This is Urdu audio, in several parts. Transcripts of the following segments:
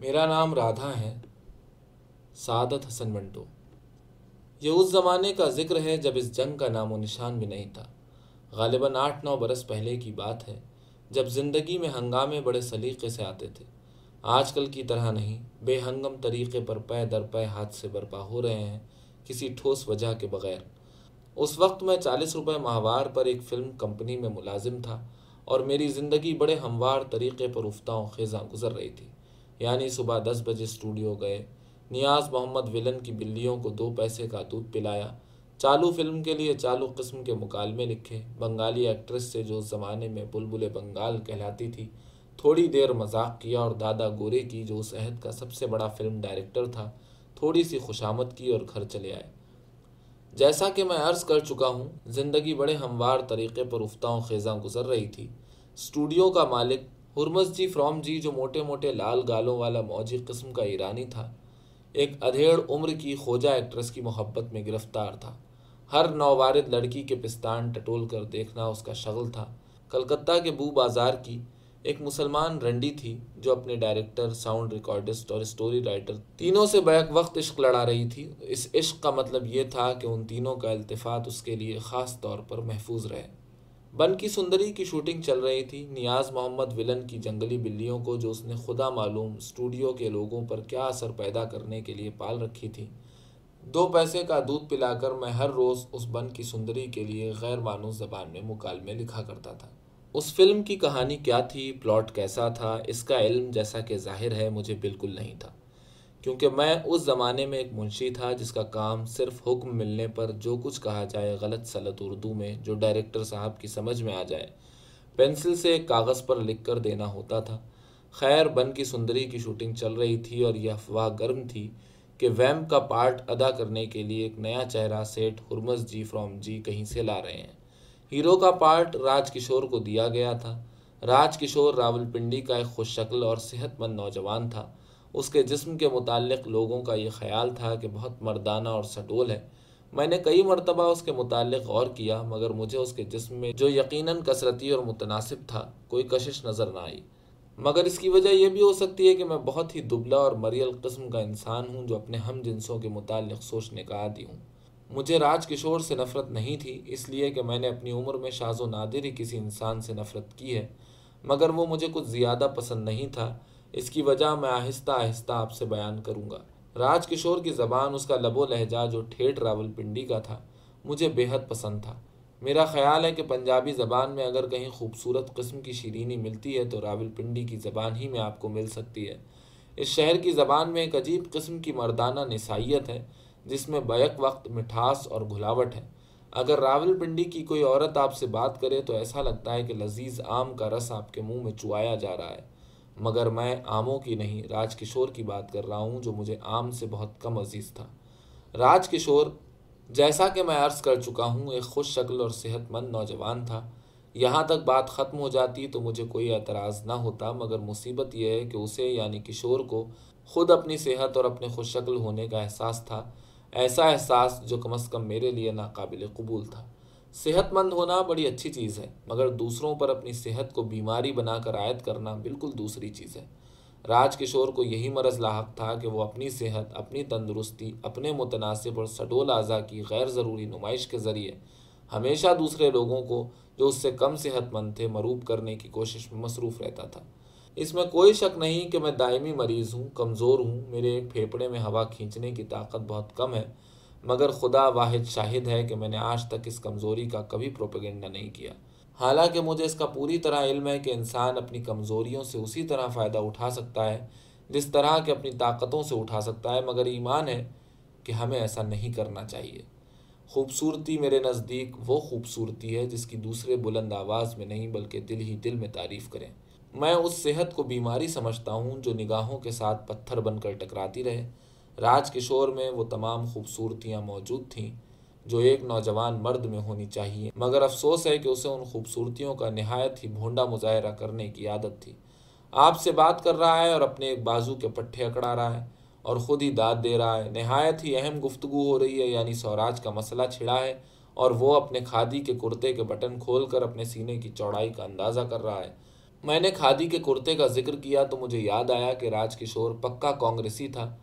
میرا نام رادھا ہے، سعادت حسن منٹو۔ یہ اس زمانے کا ذکر ہے جب اس جنگ کا نام و نشان بھی نہیں تھا۔ غالباً آٹھ نو برس پہلے کی بات ہے، جب زندگی میں ہنگامے بڑے سلیقے سے آتے تھے۔ آج کل کی طرح نہیں، بے ہنگم طریقے پر پے در پے ہاتھ سے برپا ہو رہے ہیں، کسی ٹھوس وجہ کے بغیر۔ اس وقت میں چالیس روپے ماہوار پر ایک فلم کمپنی میں ملازم تھا اور میری زندگی بڑے ہموار طریقے پر افتا خیزاں گزر رہی تھی۔ یعنی صبح دس بجے اسٹوڈیو گئے۔ نیاز محمد ولن کی بلیوں کو دو پیسے کا دودھ پلایا۔ چالو فلم کے لیے چالو قسم کے مکالمے لکھے۔ بنگالی ایکٹریس سے جو اس زمانے میں بلبل بنگال کہلاتی تھی، تھوڑی دیر مذاق کیا اور دادا گورے کی جو اس عہد کا سب سے بڑا فلم ڈائریکٹر تھا، تھوڑی سی خوشامد کی اور گھر چلے آئے۔ جیسا کہ میں عرض کر چکا ہوں، زندگی بڑے ہموار طریقے پر افتا خیزاں گزر رہی تھی۔ اسٹوڈیو کا مالک ہرمز جی فرام جی جو موٹے موٹے لال گالوں والا موجی قسم کا ایرانی تھا، ایک ادھیڑ عمر کی خوجہ ایکٹریس کی محبت میں گرفتار تھا۔ ہر نووارد لڑکی کے پستان ٹٹول کر دیکھنا اس کا شغل تھا۔ کلکتہ کے بو بازار کی ایک مسلمان رنڈی تھی جو اپنے ڈائریکٹر، ساؤنڈ ریکارڈسٹ اور اسٹوری رائٹر تینوں سے بیک وقت عشق لڑا رہی تھی۔ اس عشق کا مطلب یہ تھا کہ ان تینوں کا التفات اس کے لیے خاص طور پر محفوظ رہے۔ بن کی سندری کی شوٹنگ چل رہی تھی۔ نیاز محمد ولن کی جنگلی بلیوں کو جو اس نے خدا معلوم اسٹوڈیو کے لوگوں پر کیا اثر پیدا کرنے کے لیے پال رکھی تھی۔ دو پیسے کا دودھ پلا کر میں ہر روز اس بن کی سندری کے لیے غیر مانوس زبان میں مکالمے لکھا کرتا تھا۔ اس فلم کی کہانی کیا تھی؟ پلاٹ کیسا تھا؟ اس کا علم جیسا کہ ظاہر ہے مجھے بالکل نہیں تھا۔ کیونکہ میں اس زمانے میں ایک منشی تھا جس کا کام صرف حکم ملنے پر جو کچھ کہا جائے غلط سلط اردو میں جو ڈائریکٹر صاحب کی سمجھ میں آ جائے۔ پینسل سے ایک کاغذ پر لکھ کر دینا ہوتا تھا۔ خیر، بن کی سندری کی شوٹنگ چل رہی تھی اور یہ افواہ گرم تھی کہ ویم کا پارٹ ادا کرنے کے لیے ایک نیا چہرہ سیٹ ہرمز جی فرام جی کہیں سے لا رہے ہیں۔ ہیرو کا پارٹ راج کشور کو دیا گیا تھا۔ راج کشور راول پنڈی کا ایک خوش شکل اور صحت مند نوجوان تھا۔ اس کے جسم کے متعلق لوگوں کا یہ خیال تھا کہ بہت مردانہ اور سٹول ہے۔ میں نے کئی مرتبہ اس کے متعلق غور کیا، مگر مجھے اس کے جسم میں جو یقیناً کثرتی اور متناسب تھا، کوئی کشش نظر نہ آئی۔ مگر اس کی وجہ یہ بھی ہو سکتی ہے کہ میں بہت ہی دبلا اور مریل قسم کا انسان ہوں جو اپنے ہم جنسوں کے متعلق سوچنے کا عادی ہوں۔ مجھے راج کشور سے نفرت نہیں تھی، اس لیے کہ میں نے اپنی عمر میں شاز و نادر ہی کسی انسان سے نفرت کی ہے، مگر وہ مجھے کچھ زیادہ پسند نہیں تھا۔ اس کی وجہ میں آہستہ آہستہ آپ سے بیان کروں گا۔ راج کشور کی زبان اس کا لب و لہجہ جو ٹھیٹ راول پنڈی کا تھا، مجھے بے حد پسند تھا۔ میرا خیال ہے کہ پنجابی زبان میں اگر کہیں خوبصورت قسم کی شیرینی ملتی ہے تو راول پنڈی کی زبان ہی میں آپ کو مل سکتی ہے۔ اس شہر کی زبان میں ایک عجیب قسم کی مردانہ نسائیت ہے، جس میں بیک وقت مٹھاس اور گھلاوٹ ہے۔ اگر راول پنڈی کی کوئی عورت آپ سے بات کرے تو ایسا لگتا ہے کہ لذیذ آم کا رس آپ کے منہ میں چوایا جا رہا ہے۔ مگر میں آموں کی نہیں، راج کشور کی بات کر رہا ہوں جو مجھے آم سے بہت کم عزیز تھا۔ راج کشور، جیسا کہ میں عرض کر چکا ہوں، ایک خوش شکل اور صحت مند نوجوان تھا۔ یہاں تک بات ختم ہو جاتی تو مجھے کوئی اعتراض نہ ہوتا، مگر مصیبت یہ ہے کہ اسے یعنی کشور کو خود اپنی صحت اور اپنے خوش شکل ہونے کا احساس تھا۔ ایسا احساس جو کم از کم میرے لیے ناقابل قبول تھا۔ صحت مند ہونا بڑی اچھی چیز ہے، مگر دوسروں پر اپنی صحت کو بیماری بنا کر عائد کرنا بالکل دوسری چیز ہے۔ راج کشور کو یہی مرض لاحق تھا کہ وہ اپنی صحت، اپنی تندرستی، اپنے متناسب اور سڈول اعضاء کی غیر ضروری نمائش کے ذریعے ہمیشہ دوسرے لوگوں کو جو اس سے کم صحت مند تھے مروب کرنے کی کوشش میں مصروف رہتا تھا۔ اس میں کوئی شک نہیں کہ میں دائمی مریض ہوں، کمزور ہوں، میرے ایک پھیپڑے میں ہوا کھینچنے کی طاقت بہت کم ہے۔ مگر خدا واحد شاہد ہے کہ میں نے آج تک اس کمزوری کا کبھی پروپیگنڈا نہیں کیا۔ حالانکہ مجھے اس کا پوری طرح علم ہے کہ انسان اپنی کمزوریوں سے اسی طرح فائدہ اٹھا سکتا ہے، جس طرح کہ اپنی طاقتوں سے اٹھا سکتا ہے، مگر ایمان ہے کہ ہمیں ایسا نہیں کرنا چاہیے۔ خوبصورتی میرے نزدیک وہ خوبصورتی ہے جس کی دوسرے بلند آواز میں نہیں بلکہ دل ہی دل میں تعریف کریں۔ میں اس صحت کو بیماری سمجھتا ہوں جو نگاہوں کے ساتھ پتھر بن کر ٹکراتی رہے۔ راج کشور میں وہ تمام خوبصورتیاں موجود تھیں جو ایک نوجوان مرد میں ہونی چاہیے۔ مگر افسوس ہے کہ اسے ان خوبصورتیوں کا نہایت ہی بھونڈا مظاہرہ کرنے کی عادت تھی۔ آپ سے بات کر رہا ہے اور اپنے ایک بازو کے پٹھے اکڑا رہا ہے اور خود ہی داد دے رہا ہے۔ نہایت ہی اہم گفتگو ہو رہی ہے یعنی سوراج کا مسئلہ چھڑا ہے اور وہ اپنے کھادی کے کرتے کے بٹن کھول کر اپنے سینے کی چوڑائی کا اندازہ کر رہا ہے۔ میں نے کھادی کے کرتے کا ذکر کیا تو مجھے یاد آیا کہ راج کشور پکا کانگریسی تھا۔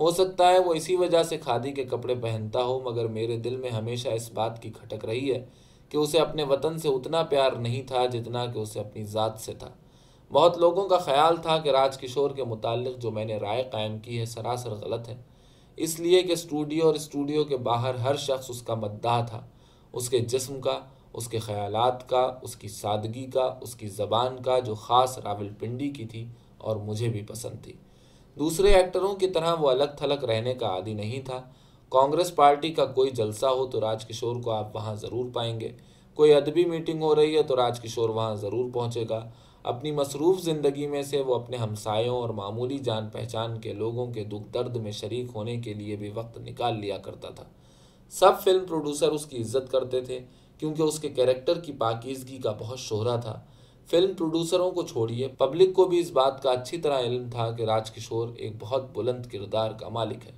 ہو سکتا ہے وہ اسی وجہ سے کھادی کے کپڑے پہنتا ہو، مگر میرے دل میں ہمیشہ اس بات کی کھٹک رہی ہے کہ اسے اپنے وطن سے اتنا پیار نہیں تھا جتنا کہ اسے اپنی ذات سے تھا۔ بہت لوگوں کا خیال تھا کہ راج کشور کے متعلق جو میں نے رائے قائم کی ہے سراسر غلط ہے۔ اس لیے کہ اسٹوڈیو اور اسٹوڈیو کے باہر ہر شخص اس کا مداح تھا، اس کے جسم کا، اس کے خیالات کا، اس کی سادگی کا، اس کی زبان کا، جو خاص راول پنڈی کی تھی اور مجھے بھی پسند تھی۔ دوسرے ایکٹروں کی طرح وہ الگ تھلگ رہنے کا عادی نہیں تھا۔ کانگریس پارٹی کا کوئی جلسہ ہو تو راج کشور کو آپ وہاں ضرور پائیں گے۔ کوئی ادبی میٹنگ ہو رہی ہے تو راج کشور وہاں ضرور پہنچے گا۔ اپنی مصروف زندگی میں سے وہ اپنے ہمسایوں اور معمولی جان پہچان کے لوگوں کے دکھ درد میں شریک ہونے کے لیے بھی وقت نکال لیا کرتا تھا۔ سب فلم پروڈیوسر اس کی عزت کرتے تھے کیونکہ اس کے کیریکٹر کی پاکیزگی کا بہت شہرا تھا۔ فلم پروڈیوسروں کو چھوڑیے پبلک کو بھی اس بات کا اچھی طرح علم تھا کہ راج کشور ایک بہت بلند کردار کا مالک ہے۔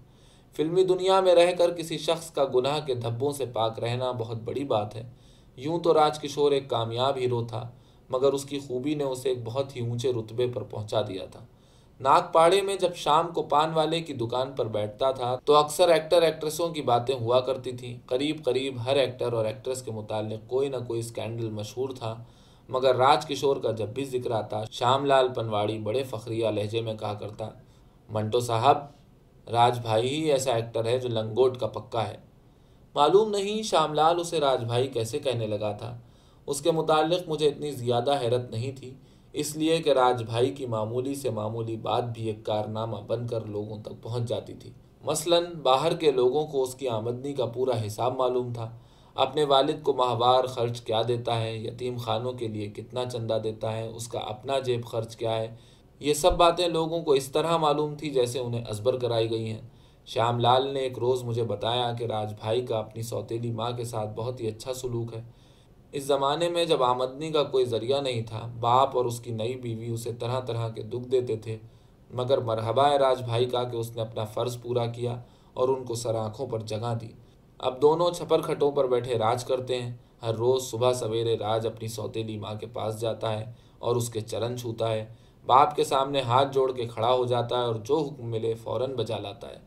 فلمی دنیا میں رہ کر کسی شخص کا گناہ کے دھبوں سے پاک رہنا بہت بڑی بات ہے۔ یوں تو راج کشور ایک کامیاب ہیرو تھا، مگر اس کی خوبی نے اسے ایک بہت ہی اونچے رتبے پر پہنچا دیا تھا۔ ناگ پاڑے میں جب شام کو پان والے کی دکان پر بیٹھتا تھا، تو اکثر ایکٹر ایکٹریسوں کی باتیں ہوا کرتی تھیں۔ قریب قریب ہر ایکٹر اور ایکٹریس کے متعلق کوئی نہ کوئی اسکینڈل مشہور تھا۔ مگر راج کشور کا جب بھی ذکر آتا، شام لال پنواڑی بڑے فخریہ لہجے میں کہا کرتا، منٹو صاحب، راج بھائی ہی ایسا ایکٹر ہے جو لنگوٹ کا پکا ہے۔ معلوم نہیں شام لال اسے راج بھائی کیسے کہنے لگا تھا۔ اس کے متعلق مجھے اتنی زیادہ حیرت نہیں تھی، اس لیے کہ راج بھائی کی معمولی سے معمولی بات بھی ایک کارنامہ بن کر لوگوں تک پہنچ جاتی تھی۔ مثلا باہر کے لوگوں کو اس کی آمدنی کا پورا حساب معلوم تھا۔ اپنے والد کو ماہوار خرچ کیا دیتا ہے، یتیم خانوں کے لیے کتنا چندہ دیتا ہے، اس کا اپنا جیب خرچ کیا ہے۔ یہ سب باتیں لوگوں کو اس طرح معلوم تھی جیسے انہیں ازبر کرائی گئی ہیں۔ شیام لال نے ایک روز مجھے بتایا کہ راج بھائی کا اپنی سوتیلی ماں کے ساتھ بہت ہی اچھا سلوک ہے۔ اس زمانے میں جب آمدنی کا کوئی ذریعہ نہیں تھا، باپ اور اس کی نئی بیوی اسے طرح طرح کے دکھ دیتے تھے۔ مگر مرحبا ہے راج بھائی کا کہ اس نے اپنا فرض پورا کیا اور ان کو سر آنکھوں پر جگہ دی۔ اب دونوں چھپر کھٹوں پر بیٹھے راج کرتے ہیں۔ ہر روز صبح سویرے راج اپنی سوتیلی ماں کے پاس جاتا ہے اور اس کے چرن چھوتا ہے۔ باپ کے سامنے ہاتھ جوڑ کے کھڑا ہو جاتا ہے اور جو حکم ملے فوراً بجا لاتا ہے۔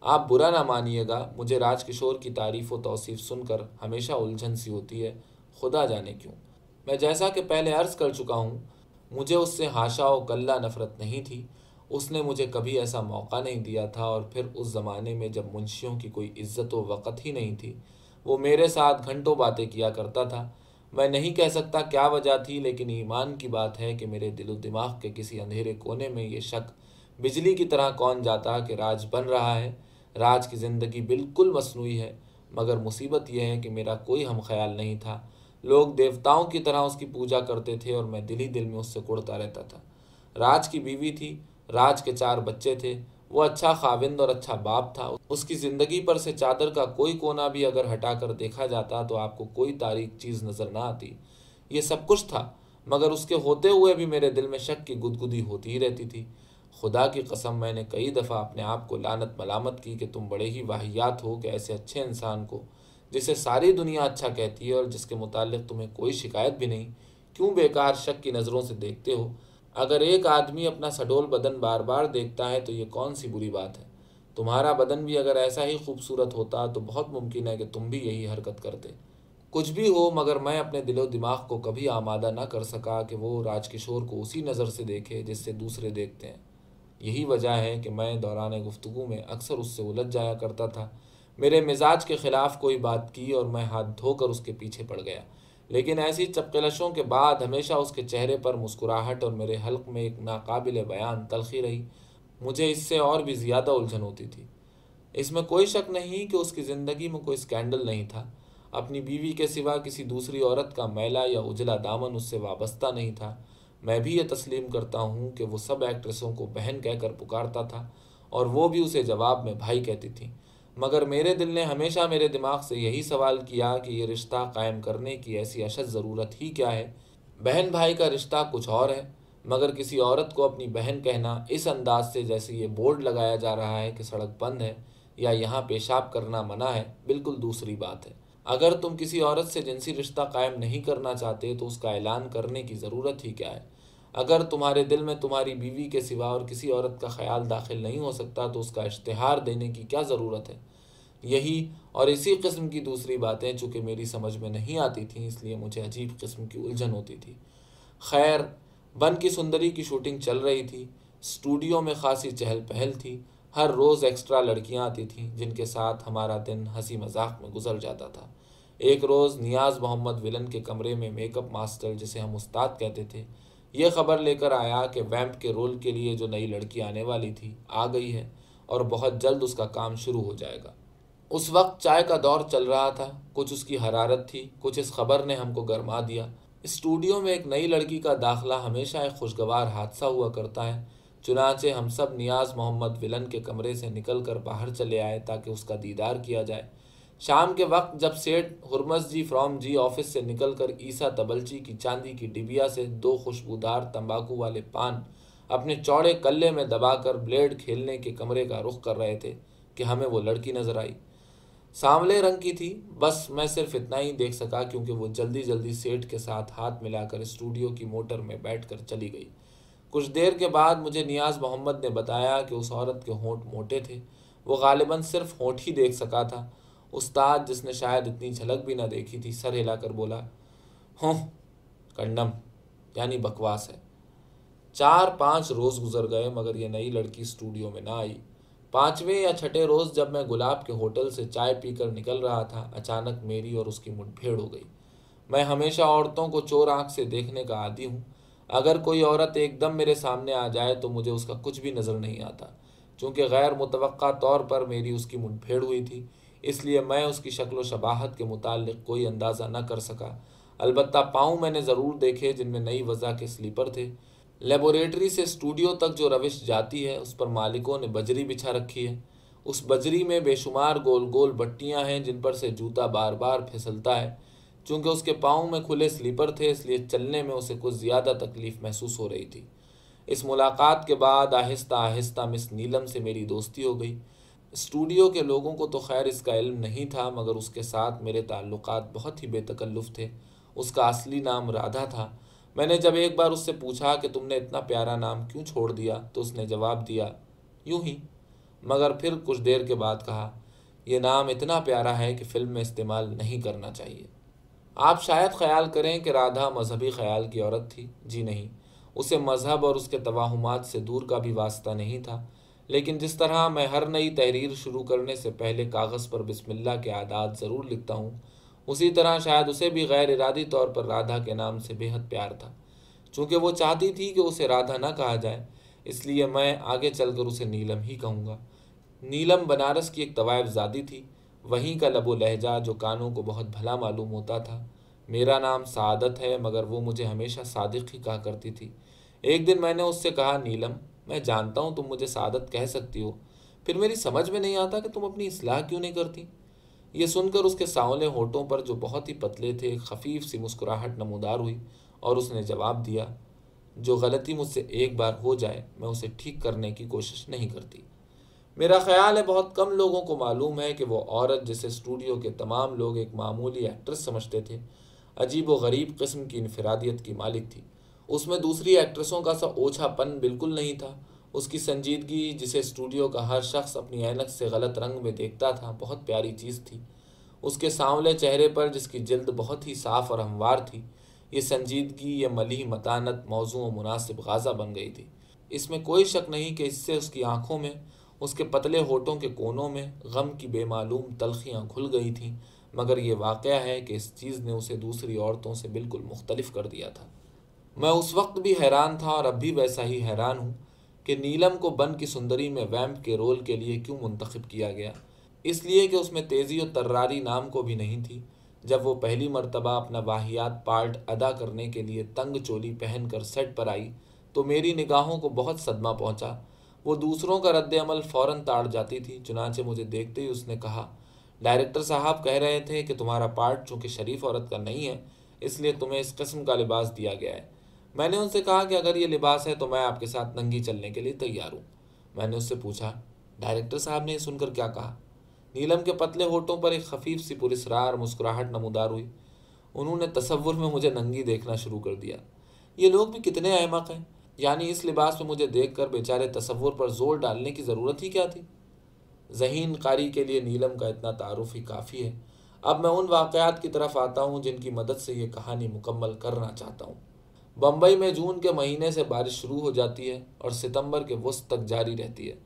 آپ برا نہ مانیے گا، مجھے راج کشور کی تعریف و توصیف سن کر ہمیشہ الجھن سی ہوتی ہے۔ خدا جانے کیوں۔ میں جیسا کہ پہلے عرض کر چکا ہوں، مجھے اس سے ہاشا و کلّا نفرت نہیں تھی۔ اس نے مجھے کبھی ایسا موقع نہیں دیا تھا اور پھر اس زمانے میں جب منشیوں کی کوئی عزت و وقت ہی نہیں تھی، وہ میرے ساتھ گھنٹوں باتیں کیا کرتا تھا۔ میں نہیں کہہ سکتا کیا وجہ تھی، لیکن ایمان کی بات ہے کہ میرے دل و دماغ کے کسی اندھیرے کونے میں یہ شک بجلی کی طرح کون جاتا کہ راج بن رہا ہے۔ راج کی زندگی بالکل مصنوعی ہے، مگر مصیبت یہ ہے کہ میرا کوئی ہم خیال نہیں تھا۔ لوگ دیوتاؤں کی طرح اس کی پوجا کرتے تھے اور میں دل ہی دل میں اس سے کڑتا رہتا تھا۔ راج کی بیوی تھی راج کے چار بچے تھے۔ وہ اچھا خاوند اور اچھا باپ تھا۔ اس کی زندگی پر سے چادر کا کوئی کونا بھی اگر ہٹا کر دیکھا جاتا تو آپ کو کوئی تاریخ چیز نظر نہ آتی۔ یہ سب کچھ تھا، مگر اس کے ہوتے ہوئے بھی میرے دل میں شک کی گدگدی ہوتی ہی رہتی تھی۔ خدا کی قسم، میں نے کئی دفعہ اپنے آپ کو لانت ملامت کی کہ تم بڑے ہی واحیات ہو کہ ایسے اچھے انسان کو، جسے ساری دنیا اچھا کہتی ہے اور جس کے متعلق تمہیں کوئی شکایت بھی نہیں، کیوں بیکار شک کی نظروں سے دیکھتے ہو؟ اگر ایک آدمی اپنا سڈول بدن بار بار دیکھتا ہے تو یہ کون سی بری بات ہے؟ تمہارا بدن بھی اگر ایسا ہی خوبصورت ہوتا تو بہت ممکن ہے کہ تم بھی یہی حرکت کرتے۔ کچھ بھی ہو مگر میں اپنے دل و دماغ کو کبھی آمادہ نہ کر سکا کہ وہ راج کشور کو اسی نظر سے دیکھے جس سے دوسرے دیکھتے ہیں۔ یہی وجہ ہے کہ میں دوران گفتگو میں اکثر اس سے الجھ جایا کرتا تھا۔ میرے مزاج کے خلاف کوئی بات کی اور میں ہاتھ دھو کر اس کے پیچھے پڑ گیا۔ لیکن ایسی چپکلشوں کے بعد ہمیشہ اس کے چہرے پر مسکراہٹ اور میرے حلق میں ایک ناقابل بیان تلخی رہی۔ مجھے اس سے اور بھی زیادہ الجھن ہوتی تھی۔ اس میں کوئی شک نہیں کہ اس کی زندگی میں کوئی اسکینڈل نہیں تھا۔ اپنی بیوی کے سوا کسی دوسری عورت کا میلا یا اجلا دامن اس سے وابستہ نہیں تھا۔ میں بھی یہ تسلیم کرتا ہوں کہ وہ سب ایکٹریسوں کو بہن کہہ کر پکارتا تھا اور وہ بھی اسے جواب میں بھائی کہتی تھیں۔ مگر میرے دل نے ہمیشہ میرے دماغ سے یہی سوال کیا کہ یہ رشتہ قائم کرنے کی ایسی اشد ضرورت ہی کیا ہے؟ بہن بھائی کا رشتہ کچھ اور ہے، مگر کسی عورت کو اپنی بہن کہنا اس انداز سے جیسے یہ بورڈ لگایا جا رہا ہے کہ سڑک بند ہے یا یہاں پیشاب کرنا منع ہے، بالکل دوسری بات ہے۔ اگر تم کسی عورت سے جنسی رشتہ قائم نہیں کرنا چاہتے تو اس کا اعلان کرنے کی ضرورت ہی کیا ہے؟ اگر تمہارے دل میں تمہاری بیوی کے سوا اور کسی عورت کا خیال داخل نہیں ہو سکتا تو اس کا اشتہار دینے کی کیا ضرورت ہے؟ یہی اور اسی قسم کی دوسری باتیں چونکہ میری سمجھ میں نہیں آتی تھیں، اس لیے مجھے عجیب قسم کی الجھن ہوتی تھی۔ خیر، بن کی سندری کی شوٹنگ چل رہی تھی۔ اسٹوڈیو میں خاصی چہل پہل تھی۔ ہر روز ایکسٹرا لڑکیاں آتی تھیں جن کے ساتھ ہمارا دن ہنسی مذاق میں گزر جاتا تھا۔ ایک روز نیاز محمد ولن کے کمرے میں میک اپ ماسٹر جسے ہم استاد کہتے تھے یہ خبر لے کر آیا کہ ویمپ کے رول کے لیے جو نئی لڑکی آنے والی تھی، آ گئی ہے اور بہت جلد اس کا کام شروع ہو جائے گا۔ اس وقت چائے کا دور چل رہا تھا، کچھ اس کی حرارت تھی، کچھ اس خبر نے ہم کو گرما دیا۔ اسٹوڈیو میں ایک نئی لڑکی کا داخلہ ہمیشہ ایک خوشگوار حادثہ ہوا کرتا ہے، چنانچہ ہم سب نیاز محمد ولن کے کمرے سے نکل کر باہر چلے آئے تاکہ اس کا دیدار کیا جائے۔ شام کے وقت جب Seth Hormuz G from G office سے نکل کر عیسیٰ تبلچی کی چاندی کی ڈبیا سے دو خوشبودار تمباکو والے پان اپنے چوڑے کلے میں دبا کر بلیڈ کھیلنے کے کمرے کا رخ کر رہے تھے کہ ہمیں وہ لڑکی نظر آئی۔ سانولے رنگ کی تھی۔ بس میں صرف اتنا ہی دیکھ سکا کیونکہ وہ جلدی جلدی سیٹ کے ساتھ ہاتھ ملا کر اسٹوڈیو کی موٹر میں بیٹھ کر چلی گئی۔ کچھ دیر کے بعد مجھے نیاز محمد نے بتایا کہ اس عورت کے ہونٹ موٹے تھے۔ وہ غالباً صرف ہونٹ ہی دیکھ سکا تھا۔ استاد جس نے شاید اتنی جھلک بھی نہ دیکھی تھی، سر ہلا کر بولا، ہوں، کنڈم یعنی بکواس ہے۔ چار پانچ روز گزر گئے مگر یہ نئی لڑکی اسٹوڈیو میں نہ آئی۔ پانچویں یا چھٹے روز جب میں گلاب کے ہوٹل سے چائے پی کر نکل رہا تھا، اچانک میری اور اس کی مٹ بھیڑ ہو گئی۔ میں ہمیشہ عورتوں کو چور آنکھ سے دیکھنے کا عادی ہوں۔ اگر کوئی عورت ایک دم میرے سامنے آ جائے تو مجھے اس کا کچھ بھی نظر نہیں آتا، چونکہ غیر متوقع طور پر میری اس کی مٹ بھیڑ ہوئی تھی۔ اس لیے میں اس کی شکل و شباہت کے متعلق کوئی اندازہ نہ کر سکا۔ البتہ پاؤں میں نے ضرور دیکھے جن میں نئی وضع کے سلیپر تھے۔ لیبوریٹری سے اسٹوڈیو تک جو روش جاتی ہے، اس پر مالکوں نے بجری بچھا رکھی ہے۔ اس بجری میں بے شمار گول گول بٹیاں ہیں جن پر سے جوتا بار بار پھسلتا ہے۔ چونکہ اس کے پاؤں میں کھلے سلیپر تھے، اس لیے چلنے میں اسے کچھ زیادہ تکلیف محسوس ہو رہی تھی۔ اس ملاقات کے بعد آہستہ آہستہ مس نیلم سے میری دوستی ہو گئی۔ اسٹوڈیو کے لوگوں کو تو خیر اس کا علم نہیں تھا، مگر اس کے ساتھ میرے تعلقات بہت ہی بے تکلف تھے۔ اس کا اصلی نام رادھا تھا۔ میں نے جب ایک بار اس سے پوچھا کہ تم نے اتنا پیارا نام کیوں چھوڑ دیا، تو اس نے جواب دیا، یوں ہی۔ مگر پھر کچھ دیر کے بعد کہا، یہ نام اتنا پیارا ہے کہ فلم میں استعمال نہیں کرنا چاہیے۔ آپ شاید خیال کریں کہ رادھا مذہبی خیال کی عورت تھی۔ جی نہیں، اسے مذہب اور اس کے توہمات سے دور کا بھی واسطہ نہیں تھا۔ لیکن جس طرح میں ہر نئی تحریر شروع کرنے سے پہلے کاغذ پر بسم اللہ کے عادات ضرور لکھتا ہوں، اسی طرح شاید اسے بھی غیر ارادی طور پر رادھا کے نام سے بے حد پیار تھا۔ چونکہ وہ چاہتی تھی کہ اسے رادھا نہ کہا جائے، اس لیے میں آگے چل کر اسے نیلم ہی کہوں گا۔ نیلم بنارس کی ایک طوائف زادی تھی، وہیں کا لب و لہجہ جو کانوں کو بہت بھلا معلوم ہوتا تھا۔ میرا نام سعادت ہے، مگر وہ مجھے ہمیشہ صادق ہی کہا کرتی تھی۔ ایک دن میں نے اس سے کہا، نیلم میں جانتا ہوں تم مجھے سعادت کہہ سکتی ہو۔ پھر میری سمجھ میں نہیں آتا کہ تم اپنی اصلاح کیوں نہیں کرتی۔ یہ سن کر اس کے سانولے ہوٹوں پر جو بہت ہی پتلے تھے خفیف سی مسکراہٹ نمودار ہوئی اور اس نے جواب دیا، جو غلطی مجھ سے ایک بار ہو جائے، میں اسے ٹھیک کرنے کی کوشش نہیں کرتی۔ میرا خیال ہے بہت کم لوگوں کو معلوم ہے کہ وہ عورت جسے اسٹوڈیو کے تمام لوگ ایک معمولی ایکٹریس سمجھتے تھے، عجیب و غریب قسم کی انفرادیت کی مالک تھی۔ اس میں دوسری ایکٹریسوں کا سا اوچھا پن بالکل نہیں تھا۔ اس کی سنجیدگی، جسے اسٹوڈیو کا ہر شخص اپنی اینک سے غلط رنگ میں دیکھتا تھا، بہت پیاری چیز تھی۔ اس کے سانولے چہرے پر، جس کی جلد بہت ہی صاف اور ہموار تھی، یہ سنجیدگی، یہ ملی متانت موضوع و مناسب غازہ بن گئی تھی۔ اس میں کوئی شک نہیں کہ اس سے اس کی آنکھوں میں، اس کے پتلے ہوٹوں کے کونوں میں غم کی بے معلوم تلخیاں کھل گئی تھیں۔ مگر یہ واقعہ ہے کہ اس چیز نے اسے دوسری عورتوں سے بالکل مختلف کر دیا تھا۔ میں اس وقت بھی حیران تھا اور اب بھی ویسا ہی حیران ہوں کہ نیلم کو بن کی سندری میں ویمپ کے رول کے لیے کیوں منتخب کیا گیا۔ اس لیے کہ اس میں تیزی و تراری نام کو بھی نہیں تھی، جب وہ پہلی مرتبہ اپنا واحیات پارٹ ادا کرنے کے لیے تنگ چولی پہن کر سیٹ پر آئی تو میری نگاہوں کو بہت صدمہ پہنچا۔ وہ دوسروں کا رد عمل فوراً تاڑ جاتی تھی، چنانچہ مجھے دیکھتے ہی اس نے کہا، ڈائریکٹر صاحب کہہ رہے تھے کہ تمہارا پارٹ چونکہ شریف عورت کا نہیں ہے، اس لیے تمہیں اس قسم کا لباس دیا گیا ہے۔ میں نے ان سے کہا کہ اگر یہ لباس ہے تو میں آپ کے ساتھ ننگی چلنے کے لیے تیار ہوں۔ میں نے اس سے پوچھا، ڈائریکٹر صاحب نے یہ سن کر کیا کہا؟ نیلم کے پتلے ہوٹوں پر ایک خفیف سی پرسرار مسکراہٹ نمودار ہوئی۔ انہوں نے تصور میں مجھے ننگی دیکھنا شروع کر دیا۔ یہ لوگ بھی کتنے احمق ہیں؟ یعنی اس لباس میں مجھے دیکھ کر بیچارے تصور پر زور ڈالنے کی ضرورت ہی کیا تھی؟ ذہین قاری کے لیے نیلم کا اتنا تعارف ہی کافی ہے۔ اب میں ان واقعات کی طرف آتا ہوں جن کی مدد سے یہ کہانی مکمل کرنا چاہتا ہوں۔ بمبئی میں جون کے مہینے سے بارش شروع ہو جاتی ہے اور ستمبر کے وسط تک جاری رہتی ہے۔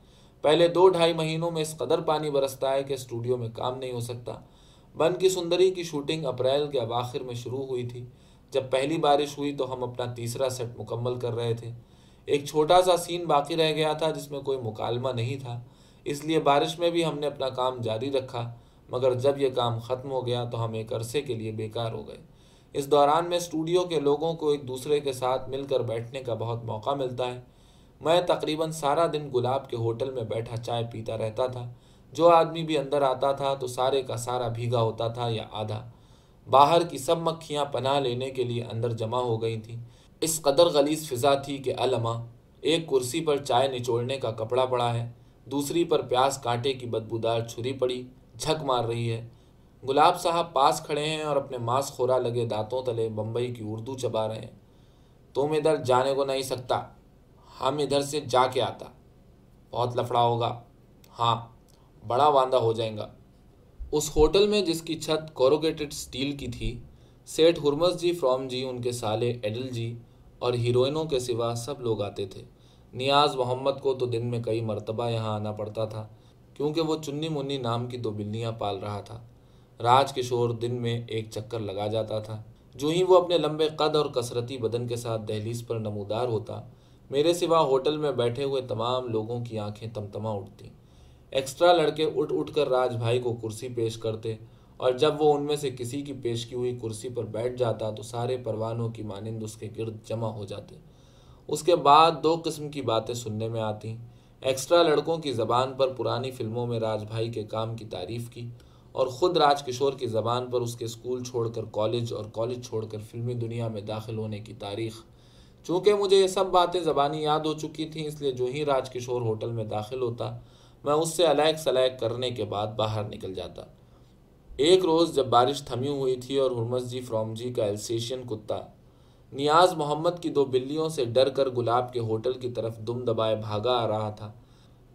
پہلے دو ڈھائی مہینوں میں اس قدر پانی برستا ہے کہ اسٹوڈیو میں کام نہیں ہو سکتا۔ بن کی سندری کی شوٹنگ اپریل کے اواخر میں شروع ہوئی تھی۔ جب پہلی بارش ہوئی تو ہم اپنا تیسرا سیٹ مکمل کر رہے تھے۔ ایک چھوٹا سا سین باقی رہ گیا تھا جس میں کوئی مکالمہ نہیں تھا۔ اس لیے بارش میں بھی ہم نے اپنا کام جاری رکھا، مگر جب یہ کام ختم ہو گیا تو ہم ایک عرصے کے لیے بیکار ہو گئے۔ اس دوران میں اسٹوڈیو کے لوگوں کو ایک دوسرے کے ساتھ مل کر بیٹھنے کا بہت موقع ملتا ہے۔ میں تقریباً سارا دن گلاب کے ہوٹل میں بیٹھا چائے پیتا رہتا تھا۔ جو آدمی بھی اندر آتا تھا تو سارے کا سارا بھیگا ہوتا تھا یا آدھا۔ باہر کی سب مکھیاں پناہ لینے کے لیے اندر جمع ہو گئی تھیں۔ اس قدر غلیظ فضا تھی کہ علما ایک کرسی پر چائے نچوڑنے کا کپڑا پڑا ہے، دوسری پر پیاز کانٹے کی بدبودار چھری پڑی، جھک مار رہی ہے۔ گلاب صاحب پاس کھڑے ہیں اور اپنے ماس خورا لگے دانتوں تلے بمبئی کی اردو چبا رہے ہیں۔ تم ادھر جانے کو نہیں سکتا۔ ہم ادھر سے جا کے آتا۔ بہت لفڑا ہوگا۔ ہاں بڑا واندہ ہو جائیں گا۔ اس ہوٹل میں جس کی چھت کوروگیٹڈ سٹیل کی تھی سیٹ ہرمز جی فرام جی ان کے سالے ایڈل جی اور ہیروئنوں کے سوا سب لوگ آتے تھے۔ نیاز محمد کو تو دن میں کئی مرتبہ یہاں آنا پڑتا تھا، کیونکہ وہ چنی منی نام کی دو بلیاں پال رہا تھا۔ راج کشور دن میں ایک چکر لگا جاتا تھا۔ جو ہی وہ اپنے لمبے قد اور کثرتی بدن کے ساتھ دہلیز پر نمودار ہوتا، میرے سوا ہوٹل میں بیٹھے ہوئے تمام لوگوں کی آنکھیں تمتما اٹھتیں۔ ایکسٹرا لڑکے اٹھ اٹھ کر راج بھائی کو کرسی پیش کرتے اور جب وہ ان میں سے کسی کی پیش کی ہوئی کرسی پر بیٹھ جاتا تو سارے پروانوں کی مانند اس کے گرد جمع ہو جاتے۔ اس کے بعد دو قسم کی باتیں سننے میں آتی ایکسٹرا لڑکوں کی زبان پر پرانی فلموں میں راج بھائی کے کام کی تعریف کی۔ اور خود راج کشور کی زبان پر اس کے اسکول چھوڑ کر کالج اور کالج چھوڑ کر فلمی دنیا میں داخل ہونے کی تاریخ۔ چونکہ مجھے یہ سب باتیں زبانی یاد ہو چکی تھیں، اس لیے جو ہی راج کشور ہوٹل میں داخل ہوتا، میں اس سے علیق سلیق کرنے کے بعد باہر نکل جاتا۔ ایک روز جب بارش تھمی ہوئی تھی اور ہرمز جی فرام جی کا السیشین کتا، نیاز محمد کی دو بلیوں سے ڈر کر گلاب کے ہوٹل کی طرف دم دبائے بھاگا آ رہا تھا۔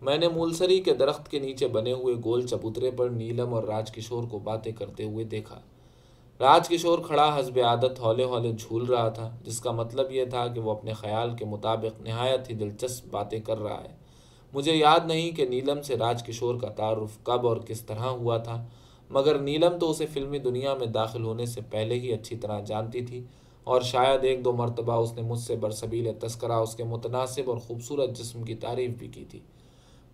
میں نے مولسری کے درخت کے نیچے بنے ہوئے گول چبوترے پر نیلم اور راج کشور کو باتیں کرتے ہوئے دیکھا۔ راج کشور کھڑا حسب عادت ہولے ہولے جھول رہا تھا، جس کا مطلب یہ تھا کہ وہ اپنے خیال کے مطابق نہایت ہی دلچسپ باتیں کر رہا ہے۔ مجھے یاد نہیں کہ نیلم سے راج کشور کا تعارف کب اور کس طرح ہوا تھا، مگر نیلم تو اسے فلمی دنیا میں داخل ہونے سے پہلے ہی اچھی طرح جانتی تھی، اور شاید ایک دو مرتبہ اس نے مجھ سے برسبیل تذکرہ اس کے متناسب اور خوبصورت جسم کی تعریف بھی کی تھی۔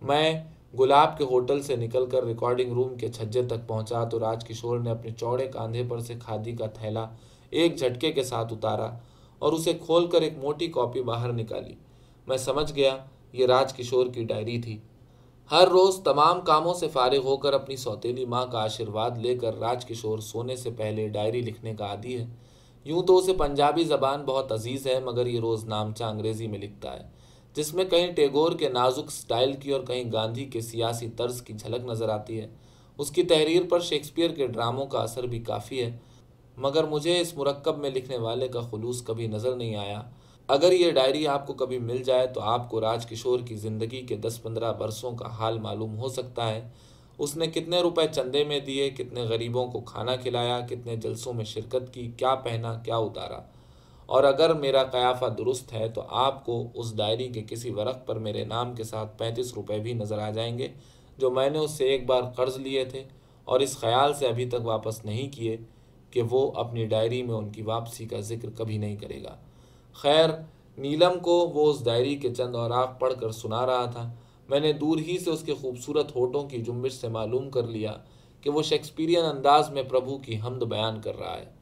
میں گلاب کے ہوٹل سے نکل کر ریکارڈنگ روم کے چھجے تک پہنچا تو راج کشور نے اپنے چوڑے کاندھے پر سے کھادی کا تھیلا ایک جھٹکے کے ساتھ اتارا اور اسے کھول کر ایک موٹی کاپی باہر نکالی۔ میں سمجھ گیا، یہ راج کشور کی ڈائری تھی۔ ہر روز تمام کاموں سے فارغ ہو کر اپنی سوتیلی ماں کا آشرواد لے کر راج کشور سونے سے پہلے ڈائری لکھنے کا عادی ہے۔ یوں تو اسے پنجابی زبان بہت عزیز ہے، مگر یہ روز نامچہ انگریزی میں لکھتا ہے۔ جس میں کہیں ٹیگور کے نازک سٹائل کی اور کہیں گاندھی کے سیاسی طرز کی جھلک نظر آتی ہے۔ اس کی تحریر پر شیکسپیئر کے ڈراموں کا اثر بھی کافی ہے، مگر مجھے اس مرکب میں لکھنے والے کا خلوص کبھی نظر نہیں آیا۔ اگر یہ ڈائری آپ کو کبھی مل جائے تو آپ کو راج کشور کی زندگی کے دس پندرہ برسوں کا حال معلوم ہو سکتا ہے۔ اس نے کتنے روپے چندے میں دیے، کتنے غریبوں کو کھانا کھلایا، کتنے جلسوں میں شرکت کی، کیا پہنا، کیا اتارا۔ اور اگر میرا قیافہ درست ہے تو آپ کو اس ڈائری کے کسی ورق پر میرے نام کے ساتھ پینتیس روپے بھی نظر آ جائیں گے، جو میں نے اس سے ایک بار قرض لیے تھے اور اس خیال سے ابھی تک واپس نہیں کیے کہ وہ اپنی ڈائری میں ان کی واپسی کا ذکر کبھی نہیں کرے گا۔ خیر، نیلم کو وہ اس ڈائری کے چند اوراق پڑھ کر سنا رہا تھا۔ میں نے دور ہی سے اس کے خوبصورت ہوٹوں کی جنبش سے معلوم کر لیا کہ وہ شیکسپیرین انداز میں پربھو کی حمد بیان کر رہا ہے۔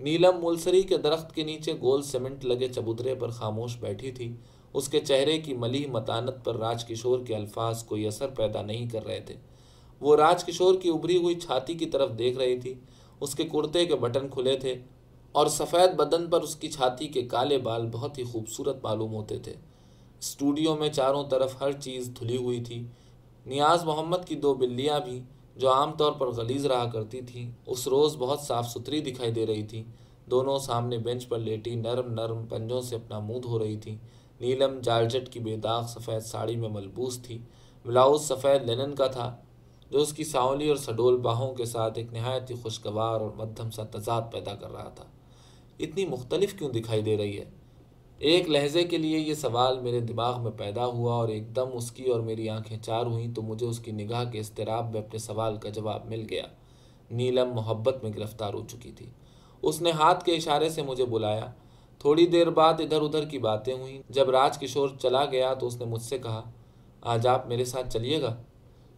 نیلم ملسری کے درخت کے نیچے گول سیمنٹ لگے چبوترے پر خاموش بیٹھی تھی۔ اس کے چہرے کی ملی متانت پر راج کشور کے الفاظ کوئی اثر پیدا نہیں کر رہے تھے۔ وہ راج کشور کی ابری ہوئی چھاتی کی طرف دیکھ رہی تھی۔ اس کے کرتے کے بٹن کھلے تھے اور سفید بدن پر اس کی چھاتی کے کالے بال بہت ہی خوبصورت معلوم ہوتے تھے۔ اسٹوڈیو میں چاروں طرف ہر چیز دھلی ہوئی تھی۔ نیاز محمد کی دو بلیاں بھی جو عام طور پر غلیظ رہا کرتی تھیں، اس روز بہت صاف ستھری دکھائی دے رہی تھیں۔ دونوں سامنے بینچ پر لیٹی نرم نرم پنجوں سے اپنا منہ دھو رہی تھیں۔ نیلم جالجٹ کی بے داغ سفید ساڑی میں ملبوس تھی۔ بلاؤز سفید لینن کا تھا، جو اس کی ساولی اور سڈول باہوں کے ساتھ ایک نہایت ہی خوشگوار اور مدھم سا تضاد پیدا کر رہا تھا۔ اتنی مختلف کیوں دکھائی دے رہی ہے؟ ایک لہجے کے لیے یہ سوال میرے دماغ میں پیدا ہوا اور ایک دم اس کی اور میری آنکھیں چار ہوئیں تو مجھے اس کی نگاہ کے اضطراب میں اپنے سوال کا جواب مل گیا۔ نیلم محبت میں گرفتار ہو چکی تھی۔ اس نے ہاتھ کے اشارے سے مجھے بلایا۔ تھوڑی دیر بعد ادھر ادھر کی باتیں ہوئیں۔ جب راج کشور چلا گیا تو اس نے مجھ سے کہا، آج آپ میرے ساتھ چلیے گا؟